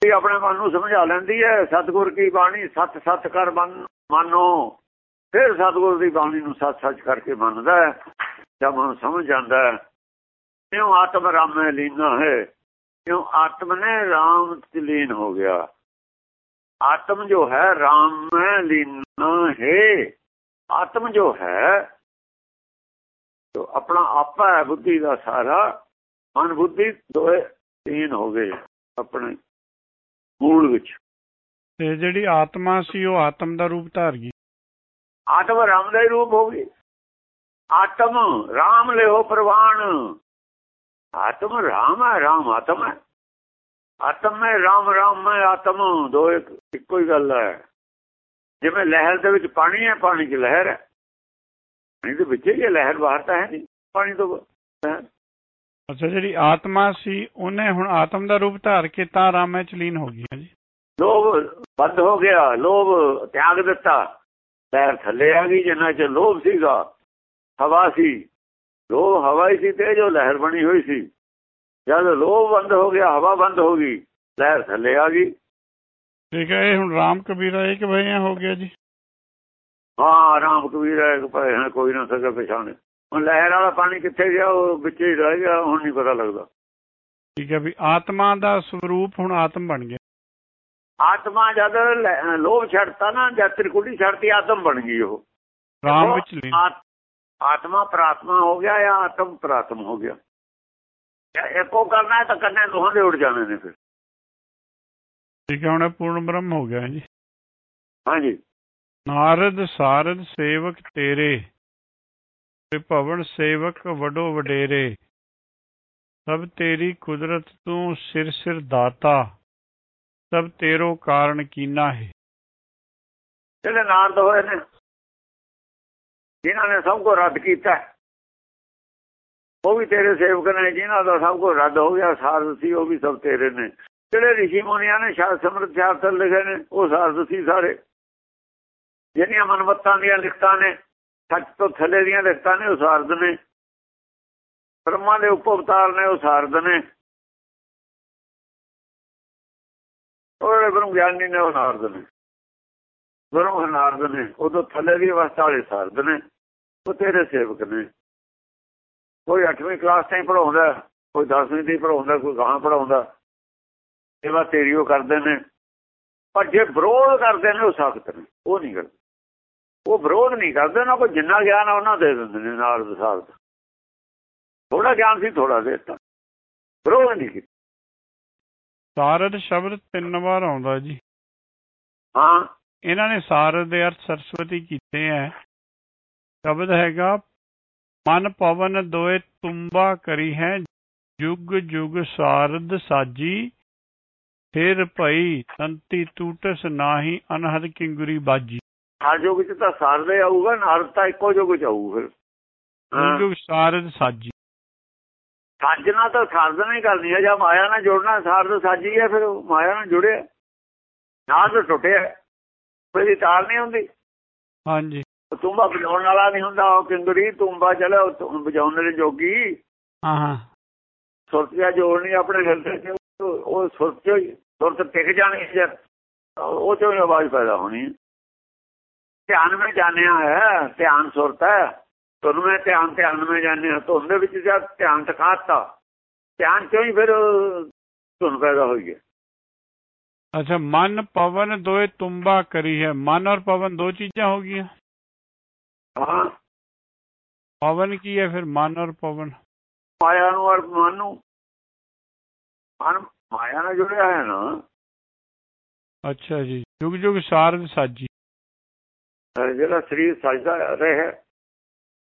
ਇਹ ਆਪਣੇ ਮਨ ਨੂੰ ਸਮਝਾ ਲੈਂਦੀ ਹੈ, ਸਤਿਗੁਰ ਕੀ ਬਾਣੀ, ਸਤ ਸਤ ਕਰ ਮੰਨੋ ਫਿਰ ਸਤਿਗੁਰ ਦੀ ਬਾਣੀ ਨੂੰ ਸੱਚ ਸੱਚ ਕਰਕੇ ਮੰਨਦਾ ਹੈ, ਜਦ ਮਨ ਸਮਝ ਜਾਂਦਾ ਹੈ, ਕਿਉਂ ਆਤਮ ਰਾਮ ਰਾਮੇ ਲੀਨਾ ਹੈ? ਕਿਉਂ ਆਤਮ ਨੇ ਰਾਮ ਚ ਲੀਨ ਹੋ ਗਿਆ? ਆਤਮ ਜੋ ਹੈ, ਰਾਮ ਰਾਮੇ ਲੀਨਾ ਹੈ। ਆਤਮ ਜੋ ਹੈ ਆਪਣਾ ਆਪਾ ਹੈ ਬੁੱਧੀ ਦਾ ਸਾਰਾ। ਮਨ ਬੁੱਧੀ ਦੋਏ ਲੀਨ ਹੋ ਗਏ, ਆਪਣੇ ਮੂਲ ਵਿੱਚ। ਤੇ ਜਿਹੜੀ ਆਤਮਾ ਸੀ ਉਹ ਆਤਮ ਦਾ ਰੂਪ ਧਾਰ ਗਈ। ਆਤਮ ਰਾਮ ਦਾ ਹੀ ਰੂਪ ਹੋ ਗਈ। ਆਤਮ ਰਾਮ ਲਿਓ ਪ੍ਰਵਾਨ ਆਤਮ ਰਾਮ ਹੈ ਰਾਮ ਆਤਮ ਹੈ। ਆਤਮ ਮੈਂ ਰਾਮ ਰਾਮ ਮੈਂ ਆਤਮ। ਦੋ ਇੱਕ ਇੱਕੋ ਹੀ ਗੱਲ ਹੈ। ਜਿਵੇਂ ਲਹਿਰ ਦੇ ਵਿੱਚ ਪਾਣੀ ਹੈ ਪਾਣੀ 'ਚ ਲਹਿਰ ਹੈ। ਨਹੀਂ ਤੇ ਵਿੱਚ ਹੀ ਲਹਿਰ ਬਾਹਰ ਤਾਂ ਹੈ ਨਹੀਂ। ਪਾਣੀ ਤੋਂ ਅੱਛਾ ਜਿਹੜੀ ਆਤਮਾ ਸੀ ਉਹਨੇ ਹੁਣ ਆਤਮ ਦਾ ਰੂਪ ਧਾਰ ਕੇ ਤਾਂ ਰਾਮੈ ਚ ਲੀਨ ਹੋ ਗਈ ਜੀ। ਲੋਭ ਬੰਦ ਹੋ ਗਿਆ ਲੋਭ ਤਿਆਗ ਦਿੱਤਾ। ਲਹਿਰ ਥੱਲੇ ਆ ਗਈ ਜਿੰਨਾ ਚ ਲੋਭ ਸੀਗਾ ਹਵਾ ਸੀ। ਲੋਭ ਹਵਾ ਹੀ ਸੀ ਤੇ ਜੋ ਲਹਿਰ ਬਣੀ ਹੋਈ ਸੀ। ਜਦ ਲੋਭ ਬੰਦ ਹੋ ਗਿਆ ਹਵਾ ਬੰਦ ਹੋ ਗਈ ਲਹਿਰ ਥੱਲੇ ਆ ਗਈ। ਠੀਕ ਹੈ ਇਹ ਹੁਣ ਰਾਮ ਕਬੀਰਾ ਇੱਕ ਭਈਆ ਹੋ ਗਿਆ ਜੀ? ਹਾਂ ਰਾਮ ਕਬੀਰ ਇੱਕ ਕੋਈ ਨਾ ਸਕੇ ਪਛਾਣੇ। ਹੁਣ ਲਹਿਰ ਵਾਲਾ ਪਾਣੀ ਕਿੱਥੇ ਗਿਆ ਉਹ ਵਿੱਚ ਹੀ ਰਹਿ ਗਿਆ ਹੁਣ ਨਹੀਂ ਪਤਾ ਲੱਗਦਾ। ਠੀਕ ਹੈ ਵੀ ਆਤਮਾ ਦਾ ਸਰੂਪ ਹੁਣ ਆਤਮ ਬਣ ਗਿਆ। ਆਤਮਾ ਜਦ ਲੋਭ ਛੱਡਤਾ ਨਾ ਜਦ ਤ੍ਰਿਕੁਟੀ ਛੱਡਤੀ ਆਤਮ ਬਣ ਗਈ ਉਹ। ਰਾਮ ਵਿੱਚ ਲੀਨ। ਆਤਮਾ ਪ੍ਰਾਤਮਾ ਹੋ ਗਿਆ ਜਾਂ ਆਤਮ ਪ੍ਰਾਤਮ ਹੋ ਗਿਆ? ਇੱਕੋ ਕਰਨਾ ਹੈ ਤਾਂ ਕੰਨੇ ਦੋਹਾਂ ਦੇ ਉੱਡ ਜਾਣੇ ਨੇ ਫਿਰ। ਠੀਕ ਹੈ ਹੁਣ ਪੂਰਨ ਬ੍ਰਹਮ ਹੋ ਗਿਆ ਜੀ। ਹਾਂਜੀ। ਨਾਰਦ ਸਾਰਦ ਸੇਵਕ ਤੇਰੇ। ਭਵਨ ਸੇਵਕ ਵਡੋ ਵਡੇਰੇ, ਸਭ ਤੇਰੀ ਕੁਦਰਤ ਤੂੰ ਸਿਰ ਸਿਰ ਦਾਤਾ, ਸਭ ਤੇਰੋ ਕਾਰਨ ਕੀਨਾ ਹੈ। ਜਿਹੜੇ ਨਾਰਦ ਹੋਏ ਨੇ, ਜਿਨ੍ਹਾਂ ਨੇ ਸਭ ਕੋ ਰੱਦ ਕੀਤਾ ਉਹ ਵੀ ਤੇਰੇ ਸੇਵਕ ਨੇ, ਜਿਨ੍ਹਾਂ ਦਾ ਸਭ ਕੋ ਰੱਦ ਹੋ ਗਿਆ ਸਾਰਦ ਸੀ, ਉਹ ਵੀ ਸਭ ਤੇਰੇ ਨੇ। ਜਿਹੜੇ ਰਿਸ਼ੀ ਮੁਨੀਆਂ ਨੇ ਸ਼ਾਸਤਰ ਸਮਰਥ ਸ਼ਾਸਤਰ ਲਿਖੇ ਨੇ, ਉਹ ਸਾਰਦ ਸੀ ਸਾਰੇ। ਜਿਹੜੀਆਂ ਮਨਵੱਤਾਂ ਦੀਆਂ ਲਿਖਤਾਂ ਨੇ ਸੱਚ ਤੋਂ ਥੱਲੇ ਦੀਆਂ ਲਿਖਤਾਂ ਨੇ, ਉਹ ਸਾਰਦ ਨੇ। ਬ੍ਰਹਮਾ ਦੇ ਉਪਵਤਾਰ ਨੇ, ਉਹ ਸਾਰਦ ਨੇ। ਉਹ ਗੁਰੂ ਗਿਆਨੀ ਨੇ, ਉਹ ਨਾਰਦ ਨੇ। ਗੁਰੂ ਨਾਰਦ ਨੇ ਉਹ ਤੋਂ ਥੱਲੇ ਦੀ ਅਵਸਥਾ ਵਾਲੇ ਸਾਰਦ ਨੇ, ਉਹ ਤੇਰੇ ਸੇਵਕ ਨੇ। ਕੋਈ 8ਵੀਂ ਕਲਾਸ ਤਾਈਂ ਪੜਾਉਂਦਾ ਕੋਈ 10ਵੀਂ ਤਾਈਂ ਪੜਾਉਂਦਾ ਕੋਈ ਗਾਂ ਪੜਾਉਂਦਾ ਸੇਵਾ ਤੇਰੀ ਉਹ ਕਰਦੇ ਨੇ। ਪਰ ਜੇ ਵਿਰੋਧ ਕਰਦੇ ਨੇ, ਉਹ ਸਖਤ ਨੇ, ਉਹ ਨਹੀਂ ਕਰਦੇ। ਉਹ ਵਿਰੋਧ ਨਹੀਂ ਕਰਦੇ ਨਾ ਕੋਈ ਜਿੰਨਾ ਗਿਆਨ ਆ ਉਹਨਾਂ ਦੇ ਦਿੰਦੇ ਨੇ ਨਾਲ ਵਿਸਾਲ ਥੋੜਾ ਗਿਆਨ ਸੀ ਥੋੜਾ ਦੇਤਾ। ਵਿਰੋਧ ਨਹੀਂ ਕੀਤਾ। ਸਾਰਦ ਸ਼ਬਦ ਤਿੰਨ ਵਾਰ ਆਉਂਦਾ ਜੀ। ਹਾਂ। ਇਹਨਾਂ ਨੇ ਸਾਰਦ ਦੇ ਅਰਥ ਸਰਸਵਤੀ ਕੀਤੇ ਐ। ਸ਼ਬਦ ਹੈਗਾ ਮਨ ਪਵਨ ਦੋਏ ਤੁੰਬਾ ਕਰੀ ਹੈ ਜੁਗ ਜੁਗ ਸਾਰਦ ਸਾਜੀ ਫਿਰ ਭਈ ਤੰਤੀ ਟੂਟਸ ਨਾਹੀ ਅਨਹਦ ਕਿੰਗਰੀ ਬਾਜੀ। ਹਰ ਜੁਗ ਚ ਤਾਂ ਸਾਰਦੇ ਆਊਗਾ ਨਾਰਦ ਤਾਂ ਇੱਕੋ ਜੁਗ ਚ ਆਊ ਫਿਰ। ਜੁਗ ਸਾਰਦ ਸਾਜੀ। ਸਾਜਣਾ ਤਾਂ ਸਾਰਦਣਾ ਹੀ ਕਰਨੀ ਹੈ ਜਾਂ ਮਾਇਆ ਨਾਲ ਜੁੜਨਾ ਸਾਰਦ ਸਾਜੀ ਹੈ ਫਿਰ ਮਾਇਆ ਨਾਲ ਜੁੜਿਆ। ਨਾਰਦ ਟੁੱਟਿਆ ਕੋਈ ਤਾਰ ਨਹੀਂ ਹੁੰਦੀ। ਹਾਂਜੀ। ਤੁੰਬਾ ਵਜਾਉਣ ਵਾਲਾ ਨਹੀਂ ਹੁੰਦਾ ਉਹ ਕਿੰਗਰੀ ਤੁੰਬਾ ਚਲੇ ਵਜਾਉਣ ਵਾਲੇ ਜੋਗੀ। ਹਾਂ ਹਾਂ। ਸੁਰਤਿਆ ਜੋੜਨੀ ਆਪਣੇ ਹਿਰਦੇ ਚ ਉਹ ਸੁਰਤ ਸੁਰਤ ਟਿਕ ਜਾਣੀ ਜਦ ਉਹ ਚੋਂ ਆਵਾਜ਼ ਪੈਦਾ ਹੋਣੀ ਧਿਆਨ ਵਿੱਚ ਜਾਣਿਆ ਹੈ ਧਿਆਨ ਸੁਰਤ ਹੈ। ਤੁਹਾਨੂੰ ਮੈਂ ਧਿਆਨ ਧਿਆਨ ਵਿੱਚ ਜਾਣਿਆ ਤਾਂ ਉਹਦੇ ਵਿੱਚ ਜਦ ਧਿਆਨ ਟਿਕਾਤਾ ਧਿਆਨ ਚੋਂ ਹੀ ਫਿਰ ਧੁਨ ਪੈਦਾ ਹੋਈ ਹੈ। ਅੱਛਾ ਮਨ ਪਵਨ ਦੋਏ ਤੁੰਬਾ ਕਰੀ ਹੈ। ਮਨ ਔਰ ਪਵਨ ਦੋ ਚੀਜ਼ਾਂ ਹੋ ਗਈਆਂ। ਹਾਂ। ਪਵਨ ਕੀ ਹੈ ਫਿਰ? ਮਨ ਔਰ ਪਵਨ। ਮਾਇਆ ਨੂੰ ਔਰ ਮਨ ਨੂੰ। ਮਨ ਮਾਇਆ ਨਾਲ ਜੁੜਿਆ ਹੈ ਨਾ। ਅੱਛਾ ਜੀ। ਜੁਗ ਜੁਗ ਸਾਰਦ ਸਾਜੀ। ਜਿਹੜਾ ਸਰੀਰ ਸਜਦਾ ਰਹੇ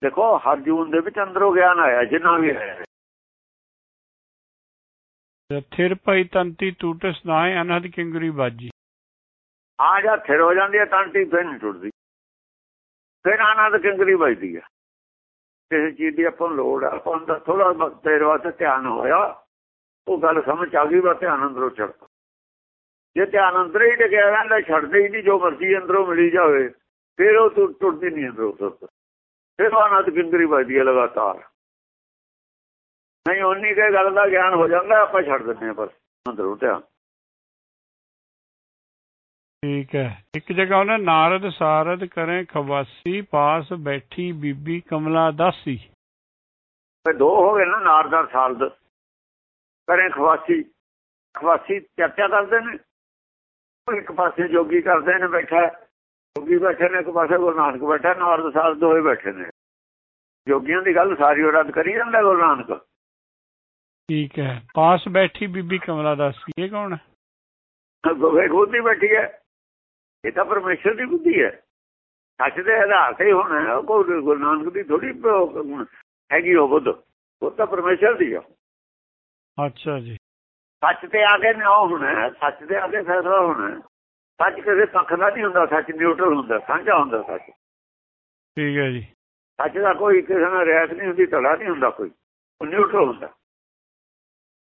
ਦੇਖੋ ਹਰ ਜੂਨ ਦੇ ਵਿੱਚ ਅੰਦਰੋਂ ਗਿਆਨ ਆਇਆ ਜਿੰਨਾ ਵੀ ਹੈ ਥਿਰ ਪਈ ਤੰਤੀ ਟੂਟਸ ਨਾਏ ਅਨਹਦ ਕਿੰਗਰੀ ਬਾਜੀ। ਆ ਜਾ ਥਿਰ ਹੋ ਜਾਂਦੀ ਹੈ ਤੰਤੀ ਫਿਰ ਨਹੀਂ ਟੁੱਟਦੀ। ਫਿਰ ਆਨੰਦ ਕਿੰਗਰੀ ਵੱਜਦੀ ਹੈ। ਕਿਸੇ ਚੀਜ਼ ਦੀ ਆਪਾਂ ਲੋੜ ਆ ਆਪਾਂ ਦਾ ਥੋੜਾ ਤੇਰੇ ਵਾਸਤੇ ਧਿਆਨ ਹੋਇਆ। ਉਹ ਗੱਲ ਸਮਝ ਆ ਗਈ ਵਾ ਧਿਆਨ ਅੰਦਰੋਂ ਛੱਡ। ਜੇ ਧਿਆਨ ਅੰਦਰ ਹੀ ਟਿਕਿਆ ਰਹਿੰਦਾ ਛੱਡਦੇ ਹੀ ਨਹੀਂ ਜੋ ਮਰਜ਼ੀ ਅੰਦਰੋਂ ਮਿਲੀ ਜਾਵੇ। ਫਿਰ ਉਹ ਟੁੱਟਦੀ ਨਹੀਂ ਅੰਦਰੋਂ ਸੁਰਤ ਫਿਰ ਆਨੰਦ ਕਿੰਗਰੀ ਵੱਜਦੀ ਹੈ ਲਗਾਤਾਰ। ਨਹੀਂ ਉਨੀ ਕੇ ਗੱਲ ਦਾ ਗਿਆਨ ਹੋ ਜਾਂਦਾ ਆਪਾਂ ਛੱਡ ਦਿੰਦੇ ਆ ਬਸ। ਅੰਦਰੋਂ ਧਿਆਨ। ਠੀਕ ਹੈ। ਇੱਕ ਜਗ੍ਹਾ ਉਹਨੇ ਨਾਰਦ ਸਾਰਦ ਕਰੇ ਖਵਾਸੀ ਪਾਸ ਬੈਠੀ ਬੀਬੀ ਕਮਲਾ ਦਾਸੀ। ਤੇ ਦੋ ਹੋ ਗਏ ਨਾ ਨਾਰਦਾਰ ਸਾਰਦ। ਕਰੇ ਖਵਾਸੀ। ਖਵਾਸੀ ਚਰਚਾ ਕਰਦੇ ਨੇ। ਇੱਕ ਪਾਸੇ ਜੋਗੀ ਕਰਦੇ ਨੇ ਬੈਠਾ ਜੋਗੀ ਬੈਠੇ ਨੇ ਇੱਕ ਪਾਸੇ ਗੁਰੂ ਨਾਨਕ ਬੈਠਾ ਨਾਰਦ ਸਾਰਦ ਦੋਏ ਬੈਠੇ ਨੇ। ਜੋਗੀਆਂ ਦੀ ਗੱਲ ਸਾਰੀ ਉਹ ਰੱਦ ਕਰੀ ਜਾਂਦਾ ਗੁਰੂ ਨਾਨਕ? ਠੀਕ ਹੈ। ਪਾਸ ਬੈਠੀ ਬੀਬੀ ਕਮਲਾ ਦਾਸੀ ਇਹ ਕੌਣ ਹੈ? ਗੋਵੇ ਖੁਦ ਬੈਠੀ ਹੈ। ਇਹ ਤਾਂ ਪਰਮੇਸ਼ਰ ਦੀ ਬੁੱਧੀ ਹੈ। ਸੱਚ ਦੇ ਆਧਾਰ ਤੇ ਹੋਣਾ ਕੋਈ ਗੁਰੂ ਨਾਨਕ ਦੀ ਥੋੜੀ ਹੈਗੀ ਉਹ ਬੁੱਧ। ਉਹ ਤਾਂ ਪਰਮੇਸ਼ਰ ਦੀ ਆ। ਅੱਛਾ ਜੀ। ਸੱਚ ਤੇ ਆ ਕੇ ਨਿਆਂ ਹੋਣਾ ਸੱਚ ਤੇ ਆ ਕੇ ਫੈਸਲਾ ਹੋਣਾ ਸੱਚ ਕਿਸੇ ਪੱਖ ਦਾ ਨਹੀਂ ਹੁੰਦਾ ਸੱਚ ਨਿਊਟਰਲ ਹੁੰਦਾ ਸਾਂਝਾ ਹੁੰਦਾ ਸੱਚ। ਠੀਕ ਹੈ ਜੀ। ਸੱਚ ਦਾ ਕੋਈ ਕਿਸੇ ਨਾਲ ਰਿਆਇਤ ਨਹੀਂ ਹੁੰਦੀ ਧੜਾ ਨਹੀਂ ਹੁੰਦਾ ਕੋਈ। ਉਹ ਨਿਊਟਰਲ ਹੁੰਦਾ।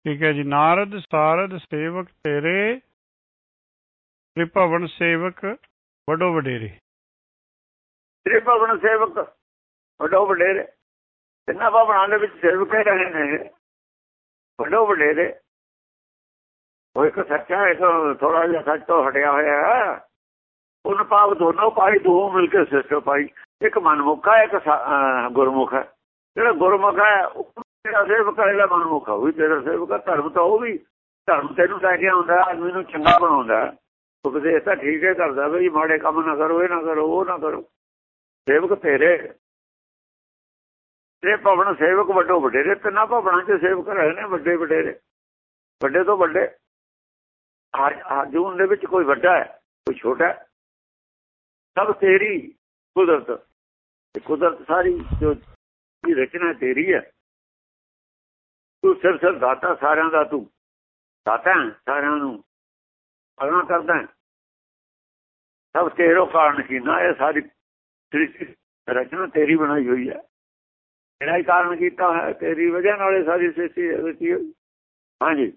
ਠੀਕ ਹੈ ਜੀ। ਨਾਰਦ ਸਾਰਦ ਸੇਵਕ ਤੇਰੇ ਤ੍ਰਿਭਵਨ ਸੇਵਕ ਵੱਡੋ ਵਡੇਰੇ। ਤੇਰੇ ਭਵਨ ਸੇਵਕ ਵੱਡੋ ਵਡੇਰੇ। ਤਿੰਨਾਂ ਭਵਨਾਂ ਦੇ ਵਿੱਚ ਸੇਵਕ ਹੀ ਰਹੇ ਨੇ। ਵੱਡੋ ਵਡੇਰੇ ਉਹ ਇੱਕ ਸੱਚਾ ਹੈ ਥੋੜਾ ਜਿਹਾ ਸੱਚ ਤੋਂ ਹਟਿਆ ਹੋਇਆ ਹੈ। ਉਹਨ ਪਾਪ ਦੋਨੋਂ ਪਾਈ ਦੋ ਮਿਲ ਕੇ ਸਿਸਟਮ ਪਾਈ। ਇੱਕ ਮਨਮੁਖ ਹੈ, ਇੱਕ ਗੁਰਮੁਖ ਹੈ। ਜਿਹੜਾ ਗੁਰਮੁਖ ਹੈ, ਉਹ ਤੇਰਾ ਸੇਵਕ ਹੈ, ਜਿਹੜਾ ਮਨਮੁਖ ਹੈ, ਉਹ ਤੇਰਾ ਸੇਵਕ ਹੈ। ਧਰਮ ਤਾਂ ਉਹ ਵੀ, ਧਰਮ ਤੈਨੂੰ ਲੈ ਕੇ ਆਉਂਦਾ, ਆਦਮੀ ਨੂੰ ਚੰਗਾ ਬਣਾਉਂਦਾ ਉਪਦੇਸ਼ ਤਾਂ ਠੀਕ ਹੈ, ਕਰਦਾ ਬਈ ਮਾੜੇ ਕੰਮ ਨਾ ਕਰੋ, ਇਹ ਨਾ ਕਰੋ, ਉਹ ਨਾ ਕਰੋ। ਸੇਵਕ ਤੇਰੇ ਤੇ ਭਵਨ ਸੇਵਕ ਵੱਡੋ ਵਡੇਰੇ ਤਿੰਨਾਂ ਭਵਨਾਂ 'ਚ ਸੇਵਕ ਰਹੇ ਨੇ ਵੱਡੇ ਵਡੇਰੇ ਵੱਡੇ ਤੋਂ ਵੱਡੇ। ਜੂਨ ਦੇ ਵਿੱਚ ਕੋਈ ਵੱਡਾ ਹੈ, ਕੋਈ ਛੋਟਾ ਹੈ, ਸਭ ਤੇਰੀ ਕੁਦਰਤ, ਤੇ ਕੁਦਰਤ ਸਾਰੀ ਜੋ ਦੀ ਰਚਨਾ ਤੇਰੀ ਹੈ। ਤੂੰ ਸਿਰ ਸਿਰ ਦਾਤਾ ਸਾਰਿਆਂ ਦਾ ਤੂੰ, ਦਾਤਾ ਸਾਰਿਆਂ ਨੂੰ ਅਗਨਾ ਕਰਦਾ ਸਭ ਤੇਰੋ ਕਾਰਨ ਕੀ ਨਾ ਇਹ ਸਾਰੀ ਸ੍ਰਿਸ਼ਟੀ ਰਚਨਾ ਤੇਰੀ ਬਣਾਈ ਹੋਈ ਹੈ। ਜਿਹੜਾ ਹੀ ਕਾਰਨ ਕੀਤਾ ਹੈ ਤੇਰੀ ਵਜ੍ਹਾ ਨਾਲ ਇਹ ਸਾਰੀ ਸ੍ਰਿਸ਼ਟੀ ਰਚੀ ਹੋਈ। ਹਾਂਜੀ।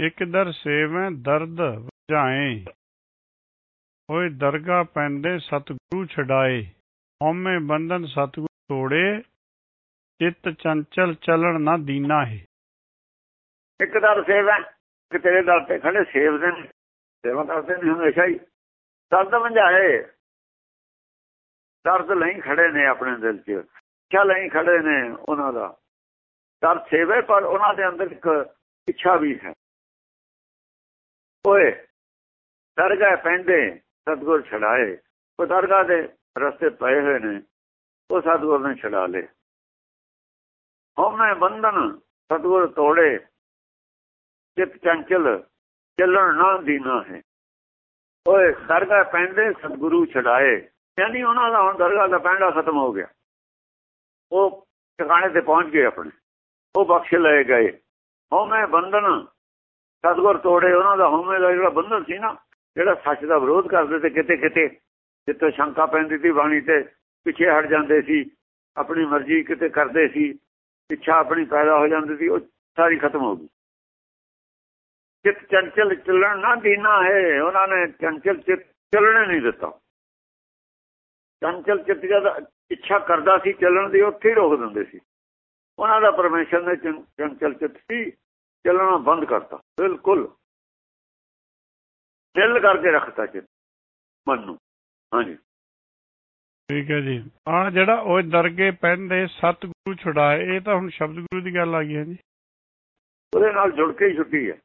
ਇੱਕ ਦਰ ਸੇਵੇਂ, ਦਰਦ ਵਜਾਏ ਹੋਏ ਦਰਗਾ ਪੈਂਦੇ ਸਤਿਗੁਰੂ ਛਡਾਏ। ਹਉਮੈ ਬੰਧਨ ਸਤਿਗੁਰੂ ਤੋੜੇ। ਚਿੱਤ ਚੰਚਲ ਚਲਣ ਨਾ ਦੀਨਾ ਹੈ ਇੱਕ ਦਰ ਸੇਵਾ ਕਿ ਤੇਰੇ ਦਰ ਤੇ ਖੜੇ ਸੇਵਦੇ ਨੇ। ਸੇਵਾ ਕਰਦੇ ਨੇ ਹਮੇਸ਼ਾ ਹੀ। ਦਰਦ ਵੰਝਾਏ ਦਰਦ ਲਈ ਖੜੇ ਨੇ ਆਪਣੇ ਦਿਲ 'ਚ। ਇੱਛਾ ਲਈ ਖੜੇ ਨੇ ਉਹਨਾਂ ਦਾ। ਦਰ ਸੇਵੇ, ਪਰ ਉਹਨਾਂ ਦੇ ਅੰਦਰ ਇੱਕ ਇੱਛਾ ਵੀ ਹੈ। ਓਏ, ਦਰਗਾਹ ਪੈਂਦੇ ਸਤਗੁਰ ਛਡਾਏ। ਉਹ ਦਰਗਾਹ ਦੇ ਰਸਤੇ ਪਏ ਹੋਏ ਨੇ, ਉਹ ਸਤਗੁਰ ਨੇ ਛਡਾ ਲਏ। ਹਉਮੈ ਬੰਧਨ ਸਤਗੁਰ ਤੋੜੇ, ਚਿਤ ਚੰਚਲ ਚੱਲਣ ਨਾ ਦੀਨਾ ਹੈ। ਓਏ, ਦਰਗਾਹ ਪੈਂਦੇ ਸਤਗੁਰੂ ਛਡਾਏ। ਯਾਨੀ ਉਹਨਾਂ ਦਾ ਹੁਣ ਦਰਗਾਹ ਦਾ ਪੈਂਡਾ ਖਤਮ ਹੋ ਗਿਆ। ਉਹ ਟਿਕਾਣੇ ਤੇ ਪਹੁੰਚ ਗਏ ਆਪਣੇ। ਉਹ ਬਖਸ਼ ਲਏ ਗਏ। ਹਉਮੈ ਬੰਧਨ ਸਤਗੁਰ ਤੋੜੇ, ਉਹਨਾਂ ਦਾ ਹਉਮੈ ਦਾ ਜਿਹੜਾ ਬੰਧਨ ਸੀ ਨਾ, ਜਿਹੜਾ ਸੱਚ ਦਾ ਵਿਰੋਧ ਕਰਦੇ ਤੇ ਕਿਤੇ ਕਿਤੇ ਜਿੱਥੇ ਸ਼ੰਕਾ ਪੈਂਦੀ ਸੀ ਬਾਣੀ ਤੇ, ਪਿੱਛੇ ਹਟ ਜਾਂਦੇ ਸੀ, ਆਪਣੀ ਮਰਜ਼ੀ ਕਿਤੇ ਕਰਦੇ ਸੀ ਇੱਛਾ ਆਪਣੀ ਪੈਦਾ ਹੋ ਜਾਂਦੀ ਸੀ, ਉਹ ਸਾਰੀ ਖਤਮ ਹੋ ਗਈ। ਚਿੱਤ ਚੰਚਲ ਚੱਲਣ ਨਾ ਦੀਨਾ ਹੈ, ਉਹਨਾਂ ਨੇ ਚੰਚਲ ਚਿੱਤ ਚੱਲਣੇ ਨਹੀਂ ਦਿੱਤਾ। ਚੰਚਲ ਚਿੱਤ ਜਦ ਇੱਛਾ ਕਰਦਾ ਸੀ ਚੱਲਣ ਦੀ ਉੱਥੇ ਰੋਕ ਦਿੰਦੇ ਸੀ। ਉਹਨਾਂ ਦਾ ਪਰਮੇਸ਼ਰ ਨੇ ਚੰਚਲ ਚਿੱਤ ਸੀ ਚੱਲਣਾ ਬੰਦ ਕਰਤਾ। ਬਿਲਕੁਲ। ਦਿਲ ਕਰਕੇ ਰੱਖਤਾ ਚਿੱਤ ਮਨ ਨੂੰ। ਹਾਂਜੀ। ਠੀਕ ਹੈ ਜੀ। ਆ ਜਿਹੜਾ ਉਹ ਦਰਗੇ ਪੈਂਦੇ ਸਤਿਗੁਰੂ ਛੁਡਾਏ ਇਹ ਤਾਂ ਹੁਣ ਸ਼ਬਦ ਗੁਰੂ ਦੀ ਗੱਲ ਆ ਗਈ ਹੈ ਜੀ ਉਹਦੇ ਨਾਲ ਜੁੜ ਕੇ ਹੀ ਛੁੱਟੀ ਹੈ।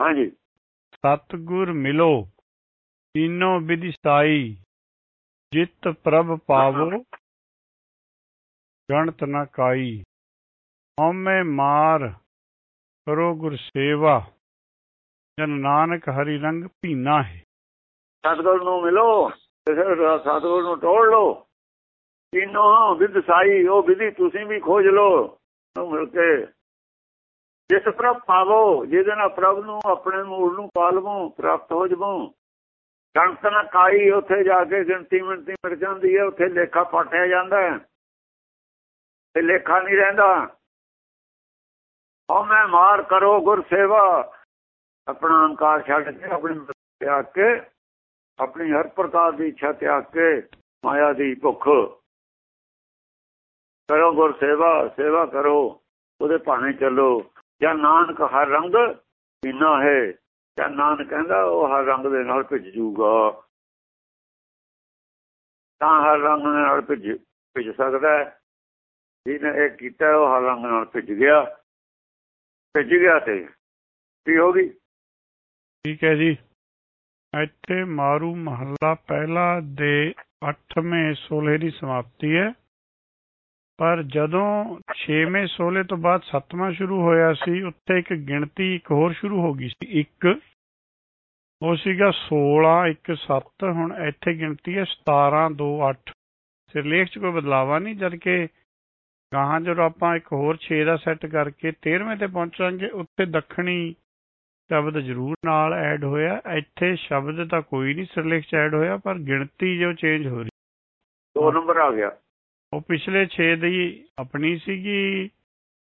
ਹਾਂਜੀ। ਸਤਿਗੁਰ ਮਿਲੋ ਤੀਨੋ ਵਿਧੀ ਸਾਈ ਜਿਤ ਪ੍ਰਭ ਪਾਵੋ ਗਣਤ ਨਾ ਕਾਈ। ਹਉਮੈ ਮਾਰ ਕਰੋ ਗੁਰ ਸੇਵਾ। ਜਨ ਨਾਨਕ ਹਰੀ ਰੰਗ ਭੀਨਾ ਹੈ। ਸਤਗੁਰ ਨੂੰ ਮਿਲੋ ਸਤਗੁਰ ਨੂੰ ਟੋੜ ਲੋ ਤਿੰਨੋਂ ਵਿਦ ਸਾਈ, ਉਹ ਵਿਧੀ ਤੁਸੀਂ ਵੀ ਖੋਜ ਲੋ ਉਹ ਮਿਲ ਕੇ ਜਿਸ ਪ੍ਰਭ ਪਾਵੋ, ਜਿਹਦੇ ਨਾਲ ਪ੍ਰਭ ਨੂੰ, ਆਪਣੇ ਮੂਲ ਨੂੰ ਪਾਲਵੋ, ਪ੍ਰਾਪਤ ਹੋ ਜਵੋ। ਗਣਤ ਨਾ ਕਾਈ, ਉੱਥੇ ਜਾ ਕੇ ਗਿਣਤੀ ਮਿੰਤੀ ਮਿਲ ਜਾਂਦੀ ਹੈ, ਉੱਥੇ ਲੇਖਾ ਪਾਟਿਆ ਜਾਂਦਾ ਹੈ। ਤੇ ਲੇਖਾ ਨਹੀਂ ਰਹਿੰਦਾ। ਹਉਮੈ ਮਾਰ ਕਰੋ ਗੁਰ ਸੇਵਾ। ਆਪਣਾ ਅਹੰਕਾਰ ਛੱਡ ਕੇ ਆਪਣੀ ਤਿਆਗ ਕੇ, ਆਪਣੀ ਹਰ ਪ੍ਰਕਾਰ ਦੀ ਇੱਛਾ ਤਿਆਗ ਕੇ ਮਾਇਆ ਦੀ ਭੁੱਖ। ਕਰੋ ਗੁਰ ਸੇਵਾ ਸੇਵਾ ਕਰੋ, ਉਹਦੇ ਭਾਣੇ ਚੱਲੋ। ਜਾਂ ਨਾਨਕ ਹਰ ਰੰਗ ਪੀਨਾ ਹੈ, ਜਾਂ ਨਾਨਕ ਕਹਿੰਦਾ ਉਹ ਹਰ ਰੰਗ ਦੇ ਨਾਲ ਭਿੱਜ ਜੂਗਾ। ਤਾਂ ਹਰ ਰੰਗ ਨਾਲ ਭਿੱਜ ਭਿੱਜ ਸਕਦਾ ਜਿਹਨੇ ਇਹ ਕੀਤਾ, ਉਹ ਹਰ ਰੰਗ ਨਾਲ ਭਿੱਜ ਗਿਆ। ਭਿੱਜ ਗਿਆ ਤੇ। ਕੀ ਹੋ ਗਈ? ਠੀਕ ਹੈ ਜੀ। ਇੱਥੇ ਮਾਰੂ ਮਹੱਲਾ ਪਹਿਲਾ ਦੇ 8ਵੇਂ ਸੋਲੇ ਦੀ ਸਮਾਪਤੀ ਹੈ। ਪਰ ਜਦੋਂ 6ਵੇਂ ਸੋਲੇ ਤੋਂ ਬਾਅਦ 7ਵਾਂ ਸ਼ੁਰੂ ਹੋਇਆ ਸੀ, ਉੱਥੇ ਇੱਕ ਗਿਣਤੀ ਇੱਕ ਹੋਰ ਸ਼ੁਰੂ ਹੋ ਗਈ ਸੀ। ਇੱਕ, ਉਹ ਸੀਗਾ 16 1 7 ਹੁਣ ਇੱਥੇ ਗਿਣਤੀ ਹੈ 17 2 8 ਸਿਰਲੇਖ 'ਚ ਕੋਈ ਬਦਲਾਵਾ ਨਹੀਂ ਜਦ ਕਿ ਗਾਹਾਂ ਜਦੋਂ ਆਪਾਂ ਇੱਕ ਹੋਰ 6 ਦਾ ਸੈੱਟ ਕਰਕੇ 13ਵੇਂ ਤੇ ਪਹੁੰਚਾਂਗੇ ਉੱਥੇ ਦੱਖਣੀ ਸ਼ਬਦ ਜ਼ਰੂਰ ਨਾਲ ਐਡ ਹੋਇਆ। ਇੱਥੇ ਸ਼ਬਦ ਤਾਂ ਕੋਈ ਨਹੀਂ ਸਿਰਲੇਖ ਚ ਐਡ ਹੋਇਆ ਪਰ ਗਿਣਤੀ ਜੋ ਚੇਂਜ ਹੋ ਰਹੀ ਦੋ ਨੰਬਰ ਆ ਗਿਆ। ਉਹ ਪਿਛਲੇ 6 ਦੀ ਆਪਣੀ ਸੀਗੀ।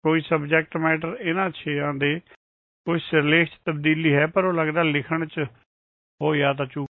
ਕੋਈ ਸਬਜੈਕਟ ਮੈਟਰ ਇਹਨਾਂ 6ਾਂ ਦੇ ਕੋਈ ਸਿਰਲੇਖ ਚ ਤਬਦੀਲੀ ਹੈ ਪਰ ਉਹ ਲੱਗਦਾ ਲਿਖਣ ਚ। ਉਹ ਜਾਂ ਤਾਂ ਚੂਕ